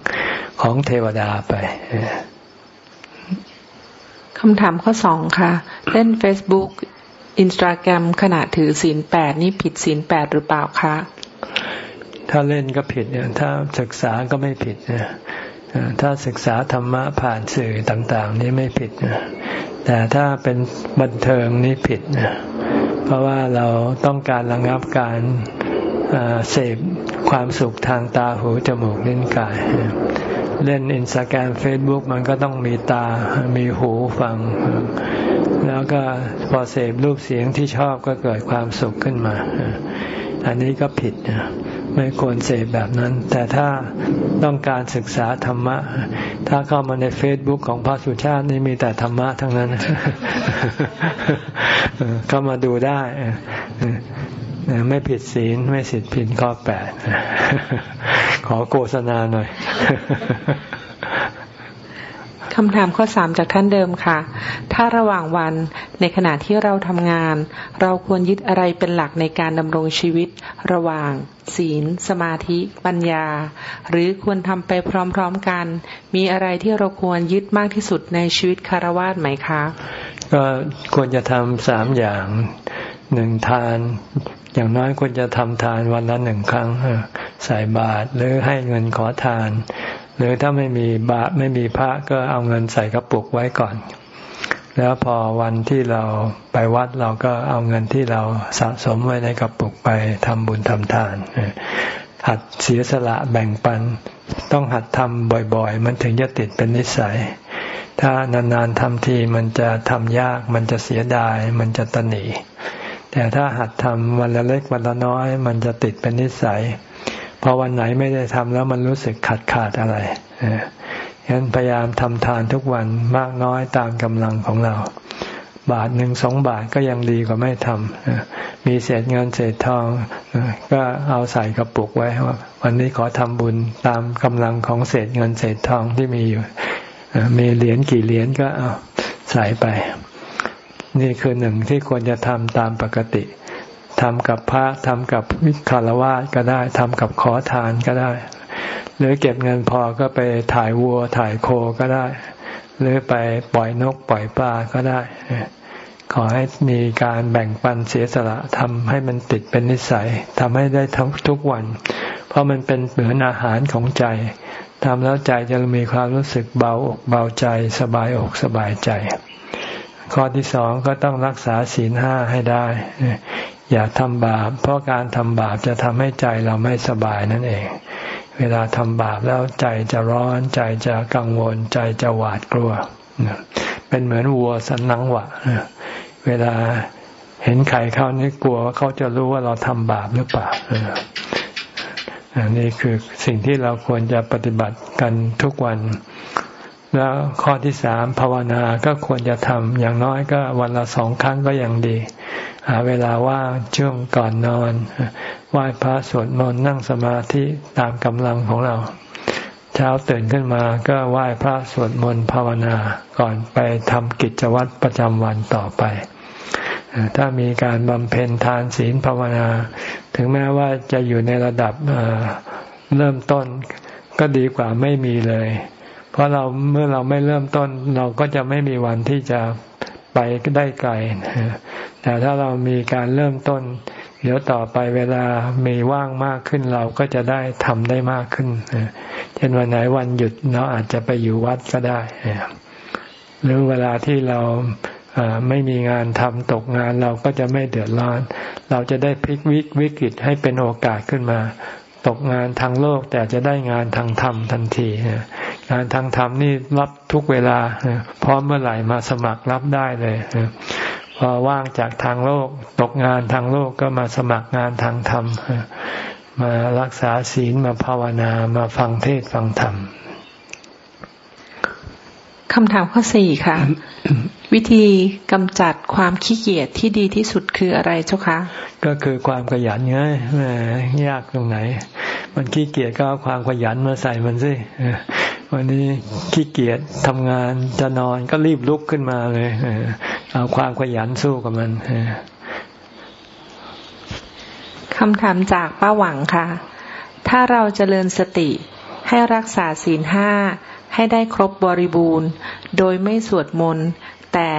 ของเทวดาไปคำถามข้อสองค่ะ เล่นเฟซบุ๊กอินสตาแกรมขณะถือศีลแปดนี่ผิดศีลแปดหรือเปล่าคะ ถ้าเล่นก็ผิดเเนี่ยถ้าศึกษาก็ไม่ผิดนี่ยถ้าศึกษาธรรมะผ่านสื่อต่าง ๆ นี่ไม่ผิดนะแต่ถ้าเป็นบันเทิงนี่ผิดนะเพราะว่าเราต้องการระงับการเสพความสุขทางตาหูจมูกลิ้นกาย เล่นอินสตาแกรมเฟซบุ๊กมันก็ต้องมีตามีหูฟัง แล้วก็พอเสพรูปเสียงที่ชอบก็เกิดความสุขขึ้นมา อันนี้ก็ผิดนะ ไม่ควรเสพแบบนั้น แต่ถ้าต้องการศึกษาธรรมะ ถ้าเข้ามาในเฟซบุ๊กของพระสุชาตินี่มีแต่ธรรมะทั้งนั้น เข้ามาดูได้ ไม่ผิดศีลไม่สิทธิผิดข้อแปดขอโฆษณาหน่อย คำถามข้อสามจากท่านเดิมค่ะ ถ้าระหว่างวันในขณะที่เราทำงาน เราควรยึดอะไรเป็นหลักในการดำรงชีวิต ระหว่าง ศีล สมาธิ ปัญญา หรือควรทำไปพร้อมๆกัน มีอะไรที่เราควรยึดมากที่สุดในชีวิตคารวะไหมคะ ก็ควรจะทำสามอย่างหนึ่งทาน อย่างน้อยควรจะทำทานวันละหนึ่งครั้งใส่บาตรหรือให้เงินขอทาน หรือถ้าไม่มีบาไม่มีพระก็เอาเงินใส่กระปุกไว้ก่อน แล้วพอวันที่เราไปวัดเราก็เอาเงินที่เราสะสมไว้ในกระปุกไปทำบุญทำทานหัดเสียสละแบ่งปัน ต้องหัดทำบ่อยๆ มันถึงจะติดเป็นนิสัย ถ้านานๆทำทีมันจะทำยาก มันจะเสียดาย มันจะตนีแต่ถ้าหัดทำวันละเล็กวันละน้อย มันจะติดเป็นนิสัย พอวันไหนไม่ได้ทำแล้วมันรู้สึกขาดขาดอะไรฉะนั้นพยายามทำทานทุกวันมากน้อยตามกำลังของเรา บาทหนึ่งสองบาทก็ยังดีกว่าไม่ทำมีเศษเงินเศษทองก็เอาใส่กระปุกไว้ว่าวันนี้ขอทำบุญตามกำลังของเศษเงินเศษทองที่มีอยู่มีเหรียญกี่เหรียญก็เอาใส่ไป นี่คือหนึ่งที่ควรจะทำตามปกติ ทำกับพระทำกับวิคารวะก็ได้ทำกับขอทานก็ได้ หรือเก็บเงินพอก็ไปถ่ายวัวถ่ายโคก็ได้ หรือไปปล่อยนกปล่อยปลาก็ได้ ขอให้มีการแบ่งปันเสียสละทำให้มันติดเป็นนิสัยทำให้ได้ทั้งทุกวัน เพราะมันเป็นเหมือนอาหารของใจทำแล้วใจจะมีความรู้สึกเบาอกเบาใจสบายอกสบายใจ ข้อที่สองก็ต้องรักษาศีลห้าให้ได้ อย่าทำบาป เพราะการทำบาปจะทำให้ใจเราไม่สบายนั่นเอง เวลาทำบาปแล้วใจจะร้อน ใจจะกังวล ใจจะหวาดกลัว เป็นเหมือนวัวสันนังหวะ เวลาเห็นใครเข้านี่กลัวว่าเขาจะรู้ว่าเราทำบาปหรือเปล่าอันนี้คือสิ่งที่เราควรจะปฏิบัติกันทุกวัน แล้วข้อที่สามภาวนาก็ควรจะทำอย่างน้อยก็วันละสองครั้งก็ยังดี หาเวลาว่างช่วงก่อนนอนไหว้พระสวดมนต์นั่งสมาธิตามกำลังของเรา เช้าตื่นขึ้นมาก็ไหว้พระสวดมนต์ภาวนาก่อนไปทำกิจวัตรประจำวันต่อไป ถ้ามีการบำเพ็ญทานศีลภาวนา ถึงแม้ว่าจะอยู่ในระดับเริ่มต้นก็ดีกว่าไม่มีเลย เพราะเราเมื่อเราไม่เริ่มต้น เราก็จะไม่มีวันที่จะไปได้ไกลแต่ถ้าเรามีการเริ่มต้น เดี๋ยวต่อไปเวลามีว่างมากขึ้นเราก็จะได้ทำได้มากขึ้นเช่นวันไหนวันหยุดเราอาจจะไปอยู่วัดก็ได้หรือเวลาที่เราไม่มีงานทำตกงานเราก็จะไม่เดือดร้อน เราจะได้พลิกวิกวิกฤตให้เป็นโอกาสขึ้นมา ตกงานทางโลกแต่จะได้งานทางธรรมทันที งานทางธรรมนี่รับทุกเวลาพร้อมเมื่อไหร่มาสมัครรับได้เลยพอว่างจากทางโลก ตกงานทางโลกก็มาสมัครงานทางธรรมมารักษาศีลมาภาวนามาฟังเทศฟังธรรมคำถามข้อสี่ค่ะ วิธีกำจัดความขี้เกียจที่ดีที่สุดคืออะไรเจ้าคะ ก็คือความขยันไงยากตรงไหน มันขี้เกียจก็เอาความขยันมาใส่มันสิ วันนี้ขี้เกียจทำงานจะนอนก็รีบลุกขึ้นมาเลยเอาความขยันสู้กับมันคำถามจากป้าหวังค่ะ ถ้าเราจเจริญสติให้รักษาศีลห้าให้ได้ครบบริบูรณ์ โดยไม่สวดมนต์แต่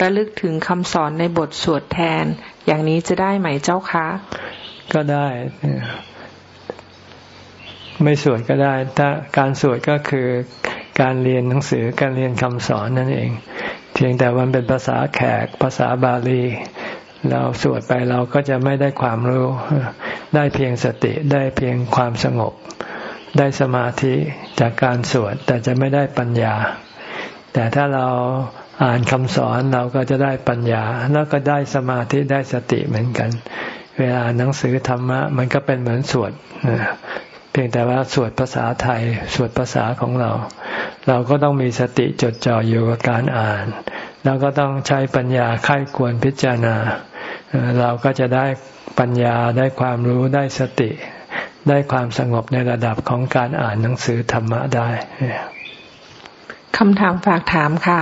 ระลึกถึงคำสอนในบทสวดแทน อย่างนี้จะได้ไหมเจ้าคะ ก็ได้ ไม่สวดก็ได้ ถ้าการสวดก็คือการเรียนหนังสือการเรียนคำสอนนั่นเอง เพียงแต่มันเป็นภาษาแขกภาษาบาลี เราสวดไปเราก็จะไม่ได้ความรู้ ได้เพียงสติได้เพียงความสงบ ได้สมาธิจากการสวดแต่จะไม่ได้ปัญญา แต่ถ้าเราอ่านคำสอนเราก็จะได้ปัญญา แล้วก็ได้สมาธิได้สติเหมือนกัน เวลาหนังสือธรรมะ มันก็เป็นเหมือนสวด เพียงแต่ว่าสวดภาษาไทยสวดภาษาของเรา เราก็ต้องมีสติจดจ่ออยู่กับการอ่าน แล้วก็ต้องใช้ปัญญาค่ายควรพิจารณา เราก็จะได้ปัญญาได้ความรู้ได้สติ ได้ความสงบในระดับของการอ่านหนังสือธรรมะได้คำถามฝากถามค่ะ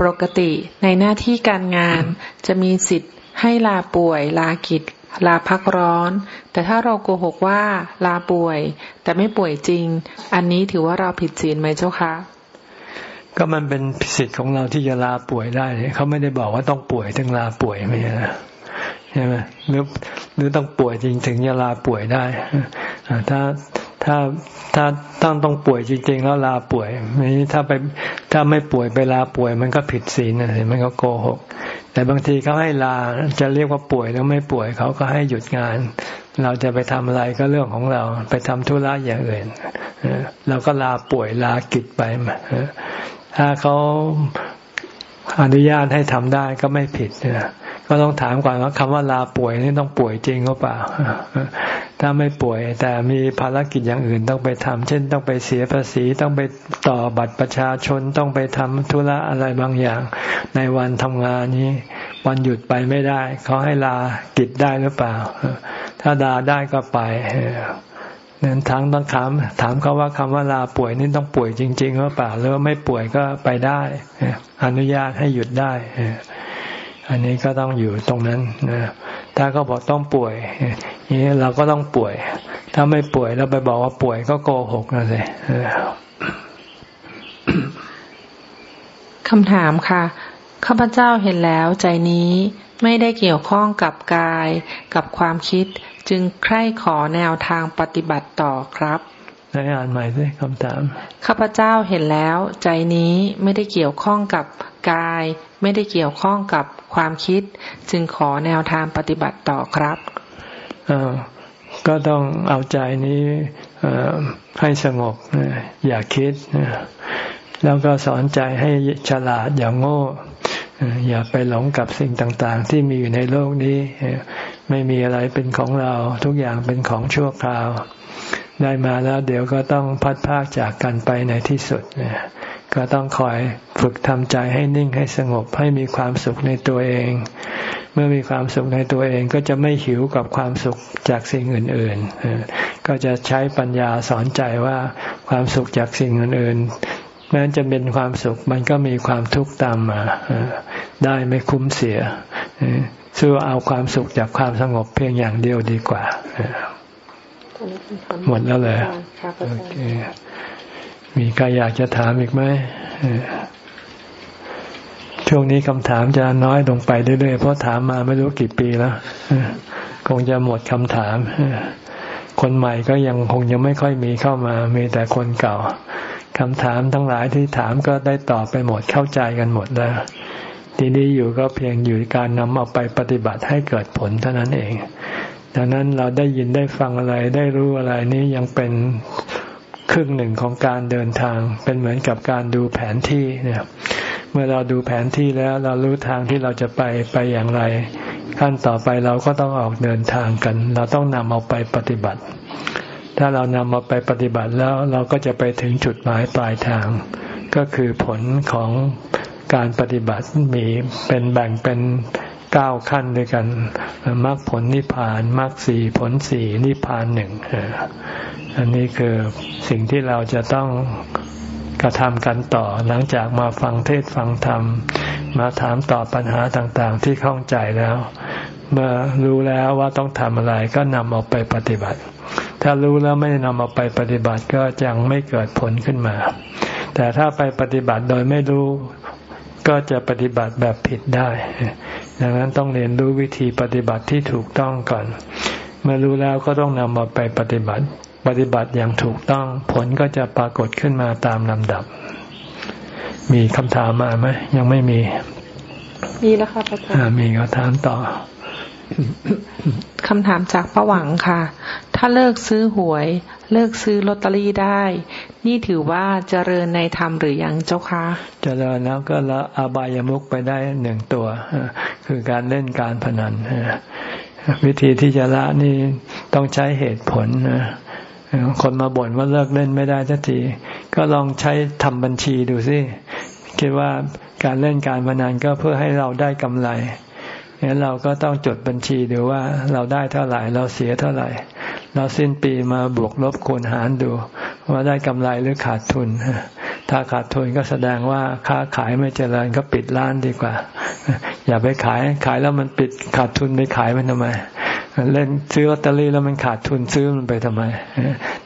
ปกติในหน้าที่การงานจะมีสิทธิ์ให้ลาป่วยลากิจ ลาพักร้อน แต่ถ้าเราโกหกว่าลาป่วย แต่ไม่ป่วยจริง อันนี้ถือว่าเราผิดศีลไหมเจ้าคะก็มันเป็นสิทธิ์ของเราที่จะลาป่วยได้เขาไม่ได้บอกว่าต้องป่วยถึงลาป่วยไม่ใช่นะ ช่ไหมหรือหรือต้องป่วยจริงถึงจะลาป่วยได้ถ้าถ้าถ้าต้องต้องป่วยจริง ๆ แล้วลาป่วยนี้ถ้าไปถ้าไม่ป่วยไปลาป่วย มันก็ผิดศีลนะมันก็โกหก แต่บางทีเขาให้ลาจะเรียกว่าป่วยหรือไม่ป่วยเขาก็ให้หยุดงาน เราจะไปทำอะไรก็เรื่องของเรา ไปทำธุระอย่างอื่นเราก็ลาป่วยลากิจไปถ้าเขาอนุญาตให้ทำได้ก็ไม่ผิดนะ ก็ต้องถามก่อนว่าคำว่าลาป่วยนี่ต้องป่วยจริงหรือเปล่า ถ้าไม่ป่วยแต่มีภารกิจอย่างอื่นต้องไปทำเช่นต้องไปเสียภาษีต้องไปต่อบัตรประชาชนต้องไปทำธุระอะไรบางอย่าง ในวันทำงานนี้ วันหยุดไปไม่ได้เขาให้ลากิจได้หรือเปล่า ถ้าลาได้ก็ไปนั้นทั้งต้องถามถามเขาว่าคำว่าลาป่วยนี่ต้องป่วยจริงๆหรือเปล่าหรือว่าไม่ป่วยก็ไปได้ อนุญาตให้หยุดได้ อันนี้ก็ต้องอยู่ตรงนั้นนะถ้าเขาบอกต้องป่วยนี้เราก็ต้องป่วย ถ้าไม่ป่วยเราไปบอกว่าป่วยก็โกหกนะสิคำถามค่ะข้าพเจ้าเห็นแล้วใจนี้ไม่ได้เกี่ยวข้องกับกาย กับความคิด จึงใคร่ขอแนวทางปฏิบัติต่อครับ ได้อ่านใหม่สิคำถาม ข้าพเจ้าเห็นแล้ว ใจนี้ไม่ได้เกี่ยวข้องกับกาย ไม่ได้เกี่ยวข้องกับความคิด จึงขอแนวทางปฏิบัติต่อครับก็ต้องเอาใจนี้ให้สงบอย่าคิด แล้วก็สอนใจให้ฉลาดอย่างโง่ อย่าไปหลงกับสิ่งต่างๆ ที่มีอยู่ในโลกนี้ ไม่มีอะไรเป็นของเราทุกอย่างเป็นของชั่วคราว ได้มาแล้วเดี๋ยวก็ต้องพัดพากจากกันไปในที่สุดเนี่ยก็ต้องคอยฝึกทำใจให้นิ่งให้สงบให้มีความสุขในตัวเอง เมื่อมีความสุขในตัวเองก็จะไม่หิวกับความสุขจากสิ่งอื่นๆ ก็จะใช้ปัญญาสอนใจว่าความสุขจากสิ่งอื่นๆแม้จะเป็นความสุขมันก็มีความทุกข์ตามมาได้ไม่คุ้มเสียสู้เอาความสุขจากความสงบเพียงอย่างเดียวดีกว่า หมดแล้วเลยโอเคมีใครอยากจะถามอีกไหมช่วงนี้คำถามจะน้อยลงไปเรื่อยๆเพราะถามมาไม่รู้กี่ปีแล้วคงจะหมดคำถามคนใหม่ก็ยังคงยังไม่ค่อยมีเข้ามา มีแต่คนเก่าคำถามทั้งหลายที่ถามก็ได้ตอบไปหมดเข้าใจกันหมดแล้ว ทีนี้อยู่ก็เพียงอยู่การนำเอาไปปฏิบัติให้เกิดผลเท่านั้นเอง ดังนั้นเราได้ยินได้ฟังอะไรได้รู้อะไรนี้ยังเป็นครึ่งหนึ่งของการเดินทาง เป็นเหมือนกับการดูแผนที่เนี่ยเมื่อเราดูแผนที่แล้วเรารู้ทางที่เราจะไปไปอย่างไร ขั้นต่อไปเราก็ต้องออกเดินทางกัน เราต้องนำเอาไปปฏิบัติ ถ้าเรานำเอาไปปฏิบัติแล้วเราก็จะไปถึงจุดหมายปลายทาง ก็คือผลของการปฏิบัติมีเป็นแบ่งเป็น เก้าขั้นด้วยกันมรรคผลนิพพานมรรคสี่ผลสี่นิพพานหนึ่งอันนี้คือสิ่งที่เราจะต้องกระทำกันต่อหลังจากมาฟังเทศฟังธรรม มาถามตอบปัญหาต่างๆ ที่ข้องใจแล้ว เมื่อรู้แล้วว่าต้องทำอะไรก็นำออกไปปฏิบัติ ถ้ารู้แล้วไม่นำออกไปปฏิบัติก็ยังไม่เกิดผลขึ้นมา แต่ถ้าไปปฏิบัติโดยไม่รู้ก็จะปฏิบัติแบบผิดได้ ดังนั้นต้องเรียนรู้วิธีปฏิบัติที่ถูกต้องก่อน เมื่อรู้แล้วก็ต้องนำมาไปปฏิบัติ ปฏิบัติอย่างถูกต้อง ผลก็จะปรากฏขึ้นมาตามลำดับ มีคำถามมาไหมยังไม่มี มีแล้วค่ะพระอาจารย์มีก็ถามต่อคำถามจากประหวังค่ะ ถ้าเลิกซื้อหวย เลิกซื้อลอตเตอรี่ได้ นี่ถือว่าเจริญในธรรมหรือยังเจ้าคะ เจริญแล้วก็ละอบายามุกไปได้หนึ่งตัว คือการเล่นการพนันวิธีที่จะละนี่ต้องใช้เหตุผลคนมาบ่นว่าเลิกเล่นไม่ได้สักที ก็ลองใช้ทำบัญชีดูสิคิดว่าการเล่นการพนันก็เพื่อให้เราได้กำไรงั้นเราก็ต้องจดบัญชีดูว่าเราได้เท่าไหร่ เราเสียเท่าไหร่ เราสิ้นปีมาบวกลบคูณหารดู ว่าได้กำไรหรือขาดทุน ถ้าขาดทุนก็แสดงว่าค้าขายไม่เจริญก็ปิดร้านดีกว่า อย่าไปขายขายแล้วมันปิดขาดทุนไปขายมันทำไม เล่นซื้อลอตเตอรี่แล้วมันขาดทุนซื้อมันไปทำไม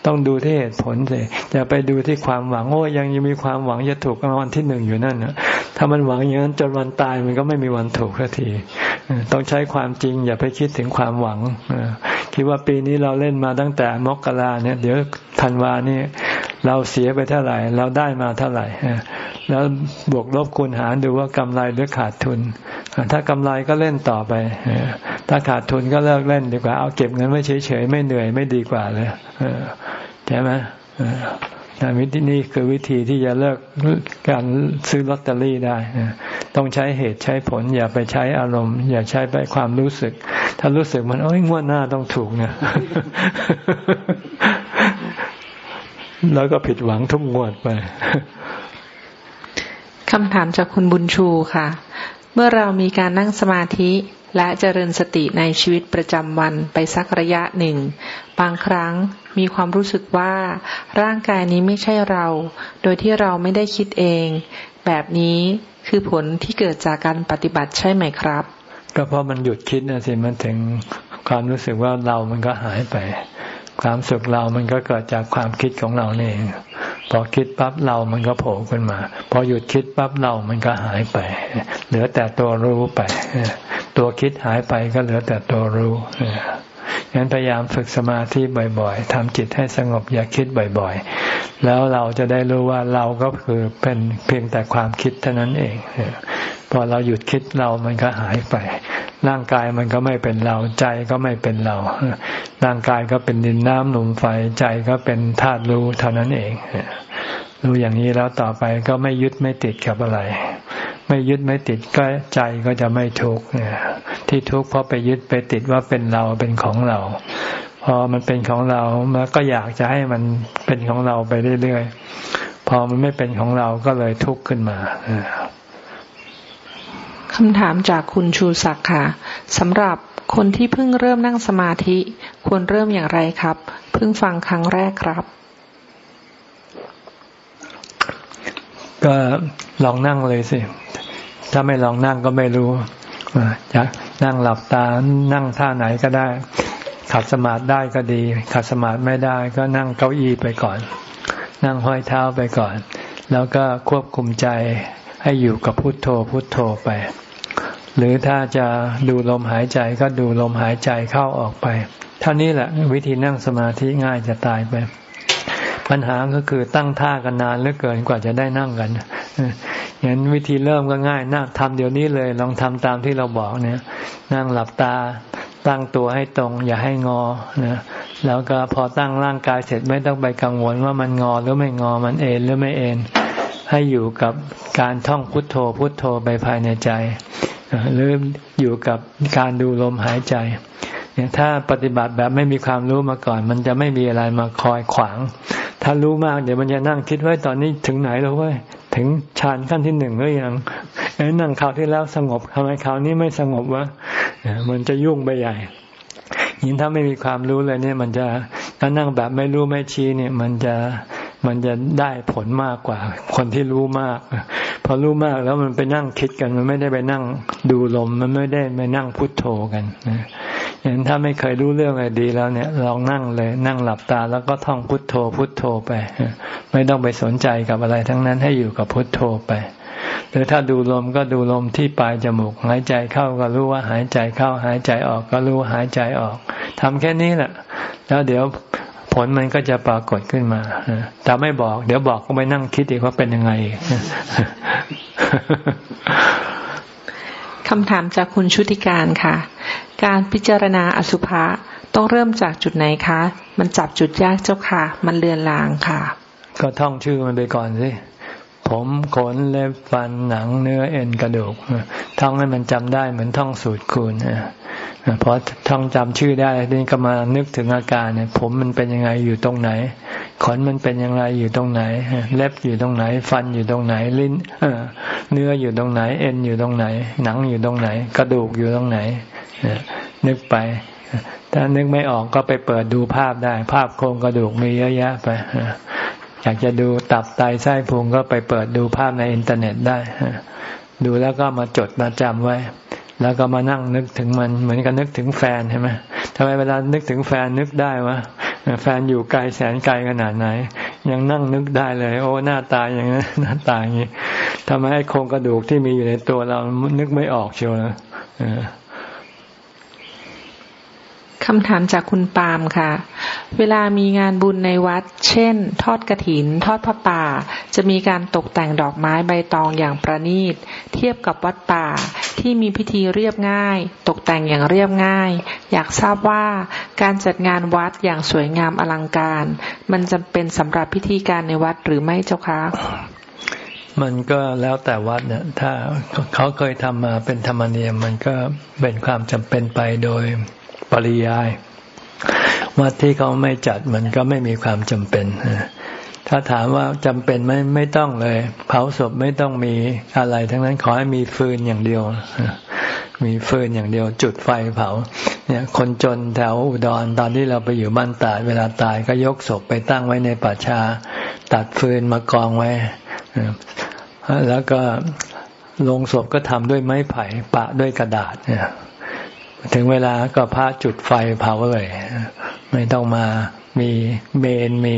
ต้องดูที่เหตุผลสิอย่าไปดูที่ความหวังโอ้ยังยังมีความหวังจะถูกรางวัลที่หนึ่งอยู่นั่นนะถ้ามันหวังอย่างนั้นจนวันตายมันก็ไม่มีวันถูกสักทีต้องใช้ความจริง อย่าไปคิดถึงความหวังคิดว่าปีนี้เราเล่นมาตั้งแต่มกราเนี่ย เดี๋ยวธันวาเนี่ยเราเสียไปเท่าไหร่ เราได้มาเท่าไหร่ แล้วบวกลบคูณหารดูว่ากำไรหรือขาดทุน ถ้ากำไรก็เล่นต่อไป ถ้าขาดทุนก็เลิกเล่นดีกว่า เอาเก็บเงินไว้เฉยๆไม่เหนื่อยไม่ดีกว่าเลยใช่ไหมวิธีนี้คือวิธีที่จะเลิกการซื้อลอตเตอรี่ได้ ต้องใช้เหตุใช้ผล อย่าไปใช้อารมณ์ อย่าใช้ไปความรู้สึก ถ้ารู้สึกมันโอ้ยงวดหน้าต้องถูกเนี่ยแล้วก็ผิดหวังทุกงวดไป คำถามจากคุณบุญชูค่ะ เมื่อเรามีการนั่งสมาธิและเจริญสติในชีวิตประจำวันไปสักระยะหนึ่ง บางครั้งมีความรู้สึกว่าร่างกายนี้ไม่ใช่เรา โดยที่เราไม่ได้คิดเอง แบบนี้คือผลที่เกิดจากการปฏิบัติใช่ไหมครับ ก็เพราะมันหยุดคิดนะสิมันถึงความรู้สึกว่าเรามันก็หายไป ความสุขเรามันก็เกิดจากความคิดของเราเอง พอคิดปั๊บเรามันก็โผล่ขึ้นมา พอหยุดคิดปั๊บเรามันก็หายไป เหลือแต่ตัวรู้ไป ตัวคิดหายไปก็เหลือแต่ตัวรู้งั้นพยายามฝึกสมาธิบ่อยๆทำจิตให้สงบอย่าคิดบ่อยๆ แล้วเราจะได้รู้ว่าเราก็คือเป็นเพียงแต่ความคิดเท่านั้นเอง พอเราหยุดคิดเรามันก็หายไป ร่างกายมันก็ไม่เป็นเรา ใจก็ไม่เป็นเรา ร่างกายก็เป็นดินน้ำลมไฟ ใจก็เป็นธาตุรู้เท่านั้นเอง รู้อย่างนี้แล้วต่อไปก็ไม่ยึดไม่ติดกับอะไร ไม่ยึดไม่ติดก็ใจก็จะไม่ทุกข์ที่ทุกข์เพราะไปยึดไปติดว่าเป็นเราเป็นของเรา พอมันเป็นของเรามันก็อยากจะให้มันเป็นของเราไปเรื่อยๆ พอมันไม่เป็นของเราก็เลยทุกข์ขึ้นมา คำถามจากคุณชูศักดิ์ค่ะสำหรับคนที่เพิ่งเริ่มนั่งสมาธิ ควรเริ่มอย่างไรครับ เพิ่งฟังครั้งแรกครับ ก็ลองนั่งเลยสิ ถ้าไม่ลองนั่งก็ไม่รู้จะนั่งหลับตานั่งท่าไหนก็ได้ ขัดสมาธิได้ก็ดี ขัดสมาธิไม่ได้ก็นั่งเก้าอี้ไปก่อน นั่งห้อยเท้าไปก่อน แล้วก็ควบคุมใจให้อยู่กับพุทโธพุทโธไป หรือถ้าจะดูลมหายใจก็ดูลมหายใจเข้าออกไป เท่านี้แหละวิธีนั่งสมาธิง่ายจะตายไป ปัญหาก็คือตั้งท่ากันนานเหลือเกินกว่าจะได้นั่งกันอย่างนั้นวิธีเริ่มก็ง่ายนั่งทำเดี๋ยวนี้เลย ลองทำตามที่เราบอกเนี่ย นั่งหลับตาตั้งตัวให้ตรง อย่าให้งอนะแล้วก็พอตั้งร่างกายเสร็จไม่ต้องไปกังวลว่ามันงอหรือไม่งอมันเอ็นหรือไม่เอ็นให้อยู่กับการท่องพุทโธพุทโธไปภายในใจ หรืออยู่กับการดูลมหายใจ เนี่ยถ้าปฏิบัติแบบไม่มีความรู้มาก่อน มันจะไม่มีอะไรมาคอยขวาง ถ้ารู้มากเดี๋ยวมันจะนั่งคิดไว้ตอนนี้ถึงไหนแล้วเว้ยถึงฌานขั้นที่หนึ่งหรือยังไอ้นั่งคราวที่แล้วสงบทำไมคราวนี้ไม่สงบวะมันจะยุ่งไปใหญ่ยิ่งถ้าไม่มีความรู้เลยเนี่ย มันจะถ้านั่งแบบไม่รู้ไม่ชี้เนี่ย มันจะมันจะได้ผลมากกว่า คนที่รู้มาก พอรู้มากแล้วมันไปนั่งคิดกันมันไม่ได้ไปนั่งดูลม มันไม่ได้ไปนั่งพุทโธกันอย่างถ้าไม่เคยรู้เรื่องอะไรดีแล้วเนี่ยลองนั่งเลยนั่งหลับตาแล้วก็ท่องพุทโธ พุทโธไป ไม่ต้องไปสนใจกับอะไรทั้งนั้นให้อยู่กับพุทโธไปหรือถ้าดูลมก็ดูลมที่ปลายจมูก หายใจเข้าก็รู้ว่าหายใจเข้า หายใจออกก็รู้หายใจออกทำแค่นี้แหละ แล้วเดี๋ยว ผลมันก็จะปรากฏขึ้นมาแต่ไม่บอก เดี๋ยวบอกก็ไปนั่งคิดอีกว่าเป็นยังไงคำถามจากคุณชุติการค่ะ การพิจารณาอสุภะต้องเริ่มจากจุดไหนคะ มันจับจุดยากเจ้าค่ะ มันเลือนลางค่ะ ก็ท่องชื่อมันไปก่อนสิ ผมขนเล็บฟันหนังเนื้อเอ็นกระดูกท่องให้มันจำได้เหมือนท่องสูตรคูณพอท่องจำชื่อได้นี่ก็มานึกถึงอาการเนี่ย ผมมันเป็นยังไงอยู่ตรงไหน ขนมันเป็นยังไงอยู่ตรงไหน เล็บอยู่ตรงไหน ฟันอยู่ตรงไหน ลิ้นเนื้ออยู่ตรงไหน เอ็นอยู่ตรงไหน หนังอยู่ตรงไหน กระดูกอยู่ตรงไหนนึกไปถ้านึกไม่ออกก็ไปเปิดดูภาพได้ ภาพโครงกระดูกมีเยอะแยะไป อยากจะดูตับไตไส้พุงก็ไปเปิดดูภาพในอินเทอร์เน็ตได้ ดูแล้วก็มาจดมาจำไว้ แล้วก็มานั่งนึกถึงมันเหมือนกับนึกถึงแฟนใช่ไหมทำไมเวลานึกถึงแฟนนึกได้วะแฟนอยู่ไกลแสนไกลขนาดไหน ยังนั่งนึกได้เลย โอ้หน้าตาอย่างนี้หน้าตาอย่างนี้ทำไมให้โครงกระดูกที่มีอยู่ในตัวเรานึกไม่ออกเชียวนะ คำถามจากคุณปาล์มค่ะ เวลามีงานบุญในวัด เช่น ทอดกระถิน ทอดพระป่า จะมีการตกแต่งดอกไม้ใบตองอย่างประณีต เทียบกับวัดป่าที่มีพิธีเรียบง่าย ตกแต่งอย่างเรียบง่าย อยากทราบว่าการจัดงานวัดอย่างสวยงามอลังการ มันจำเป็นสำหรับพิธีการในวัดหรือไม่เจ้าคะมันก็แล้วแต่วัดเนี่ยถ้าเขาเคยทำมาเป็นธรรมเนียม มันก็เป็นความจำเป็นไปโดย ปริยาย วัดที่เขาไม่จัดมันก็ไม่มีความจำเป็นถ้าถามว่าจำเป็นไหมไม่ต้องเลย เผาศพไม่ต้องมีอะไร ทั้งนั้นขอให้มีฟืนอย่างเดียวมีฟืนอย่างเดียว จุดไฟเผา เนี่ยคนจนแถวอุดรตอนที่เราไปอยู่บ้านตายเวลาตายก็ยกศพไปตั้งไว้ในป่าชาตัดฟืนมากองไว้แล้วก็ลงศพก็ทำด้วยไม้ไผ่ปะด้วยกระดาษเนี่ย ถึงเวลาก็พระจุดไฟเผาเลย ไม่ต้องมามีเมนมี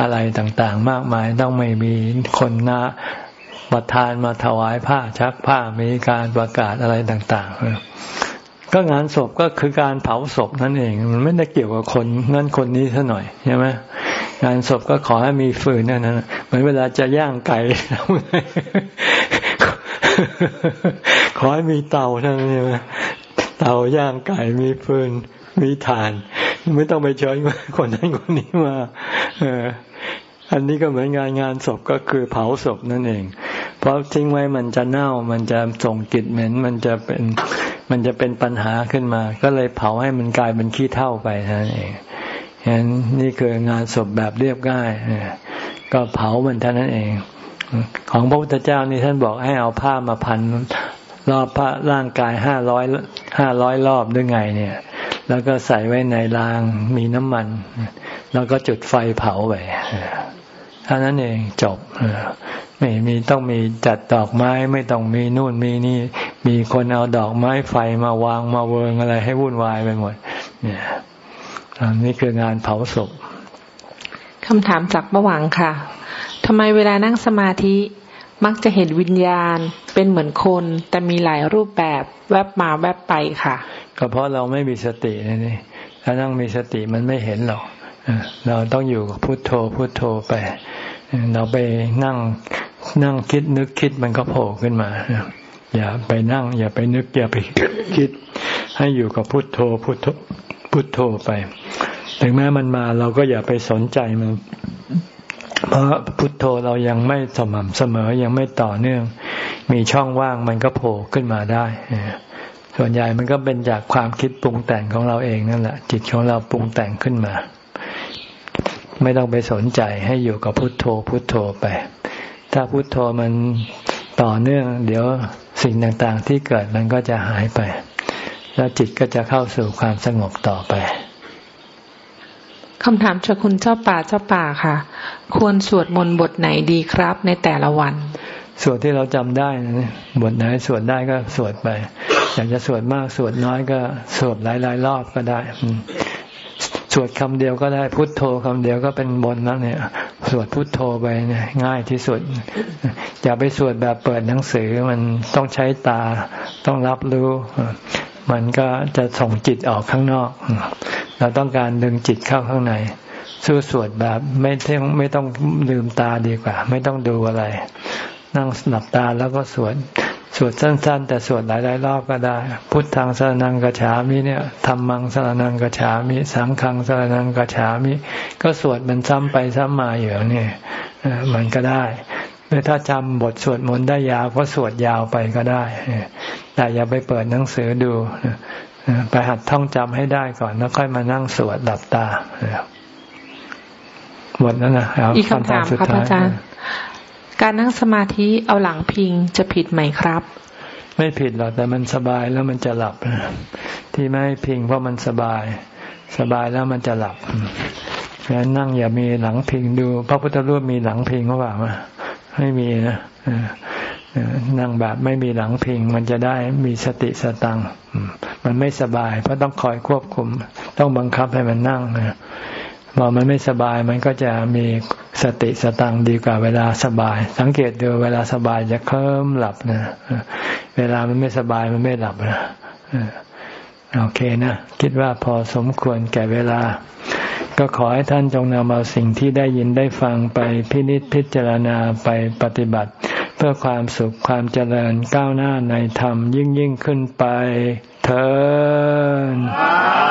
อะไรต่างๆ มากมายต้องไม่มีคนนะประทานมาถวายผ้าชักผ้ามีการประกาศอะไรต่าง ๆ ก็งานศพก็คือการเผาศพนั่นเอง มันไม่ได้เกี่ยวกับคนนั่นคนนี้เท่าหน่อยใช่ไหมงานศพก็ขอให้มีฟืนนั่นนะเหมือนเวลาจะย่างไก่ขอให้มีเตาเท่านั้นใช่ไหม เตาย่างไก่มีฟืนมีถ่าน ไม่ต้องไปเชิญคนนั้นคนนี้มาเอออันนี้ก็เหมือนงานงานศพก็คือเผาศพนั่นเอง เพราะทิ้งไว้มันจะเน่ามันจะส่งกลิ่นเหม็นมันจะเป็นมันจะเป็นปัญหาขึ้นมา ก็เลยเผาให้มันกลายเป็นขี้เท่าไปนั่นเองฉะนั้นนี่คืองานศพแบบเรียบง่ายก็เผามันเท่านั้นเอง ของพระพุทธเจ้านี่ท่านบอกให้เอาผ้ามาพัน รอบพระร่างกายห้าร้อยห้าร้อยรอบด้วยไงเนี่ย แล้วก็ใส่ไว้ในรางมีน้ำมัน แล้วก็จุดไฟเผาไปเท่านั้นเองจบไม่มีต้องมีจัดดอกไม้ไม่ต้องมีนู่นมีนี่ มีคนเอาดอกไม้ไฟมาวางมาเวิงอะไรให้วุ่นวายไปหมด เนี่ยนี่คืองานเผาศพคำถามจากเมื่อวังค่ะทำไมเวลานั่งสมาธิมักจะเห็นวิญญาณ เป็นเหมือนคนแต่มีหลายรูปแบบแวบมาแวบไปค่ะ ก็เพราะเราไม่มีสตินี่ถ้านั่งมีสติมันไม่เห็นหรอกเราต้องอยู่กับพุโทโธพุโทโธไป เราไปนั่งนั่งคิดนึกคิดมันก็โผล่ขึ้นมา อย่าไปนั่ง อย่าไปนึกอย่าไปคิด ให้อยู่กับพุโทโธพุโทโธพุโทโธไป ถึงแม้มันมาเราก็อย่าไปสนใจมันเพราะพุทโธเรายังไม่สม่ำเสมอยังไม่ต่อเนื่อง มีช่องว่างมันก็โผล่ขึ้นมาได้ส่วนใหญ่มันก็เป็นจากความคิดปรุงแต่งของเราเองนั่นแหละ จิตของเราปรุงแต่งขึ้นมา ไม่ต้องไปสนใจให้อยู่กับพุทโธพุทโธไป ถ้าพุทโธมันต่อเนื่อง เดี๋ยวสิ่งต่างๆที่เกิดมันก็จะหายไป แล้วจิตก็จะเข้าสู่ความสงบต่อไปคำถามจากคุณเจ้าป่าเจ้าป่าค่ะ ควรสวดมนต์บทไหนดีครับในแต่ละวัน สวดที่เราจำได้นะบทไหนสวดได้ก็สวดไป อยากจะสวดมากสวดน้อยก็สวดหลายๆรอบก็ได้สวดคำเดียวก็ได้พุทโธคำเดียวก็เป็นบนแล้วเนี่ย สวดพุทโธไปเนี่ยง่ายที่สุด อย่าไปสวดแบบเปิดหนังสือมันต้องใช้ตาต้องรับรู้ มันก็จะส่งจิตออกข้างนอก เราต้องการดึงจิตเข้าข้างในสู้สวดแบบไม่ต้องไม่ต้องลืมตาดีกว่า ไม่ต้องดูอะไร นั่งหลับตาแล้วก็สวดสวดสั้น ๆ แต่สวดหลายๆรอบก็ได้ พุทธังสรนังกฉามิเนี่ยธรรมังสรนังกฉามิสังฆังสรนังกฉามิ ก็สวดมันซ้ำไปซ้ำมาอยู่นี่มันก็ได้หรือถ้าจำบทสวดมนต์ได้ยาวก็สวดยาวไปก็ได้แต่อย่าไปเปิดหนังสือดูไปหัดท่องจำให้ได้ก่อนแล้วค่อยมานั่งสวดดับตาหมดแล้วนะอีกคำถามครับอาจารย์ การนั่งสมาธิเอาหลังพิงจะผิดไหมครับ ไม่ผิดหรอกแต่มันสบายแล้วมันจะหลับ ที่ไม่พิงเพราะมันสบาย สบายแล้วมันจะหลับงั้นนั่งอย่ามีหลังพิงดู พระพุทธรูปมีหลังพิงเขาบอกว่าไม่มีนะนั่งแบบไม่มีหลังพิง มันจะได้มีสติสตังมันไม่สบาย เพราะต้องคอยควบคุม ต้องบังคับให้มันนั่ง พอมันไม่สบายมันก็จะมีสติสตังดีกว่าเวลาสบาย สังเกตดูเวลาสบายจะเคลิ้มหลับนะเวลามันไม่สบายมันไม่หลับนะโอเคนะคิดว่าพอสมควรแก่เวลา ก็ขอให้ท่านจงนำเอาสิ่งที่ได้ยินได้ฟังไปพินิจพิจารณาไปปฏิบัติ เพื่อความสุขความเจริญก้าวหน้าในธรรมยิ่งยิ่งขึ้นไปเถิด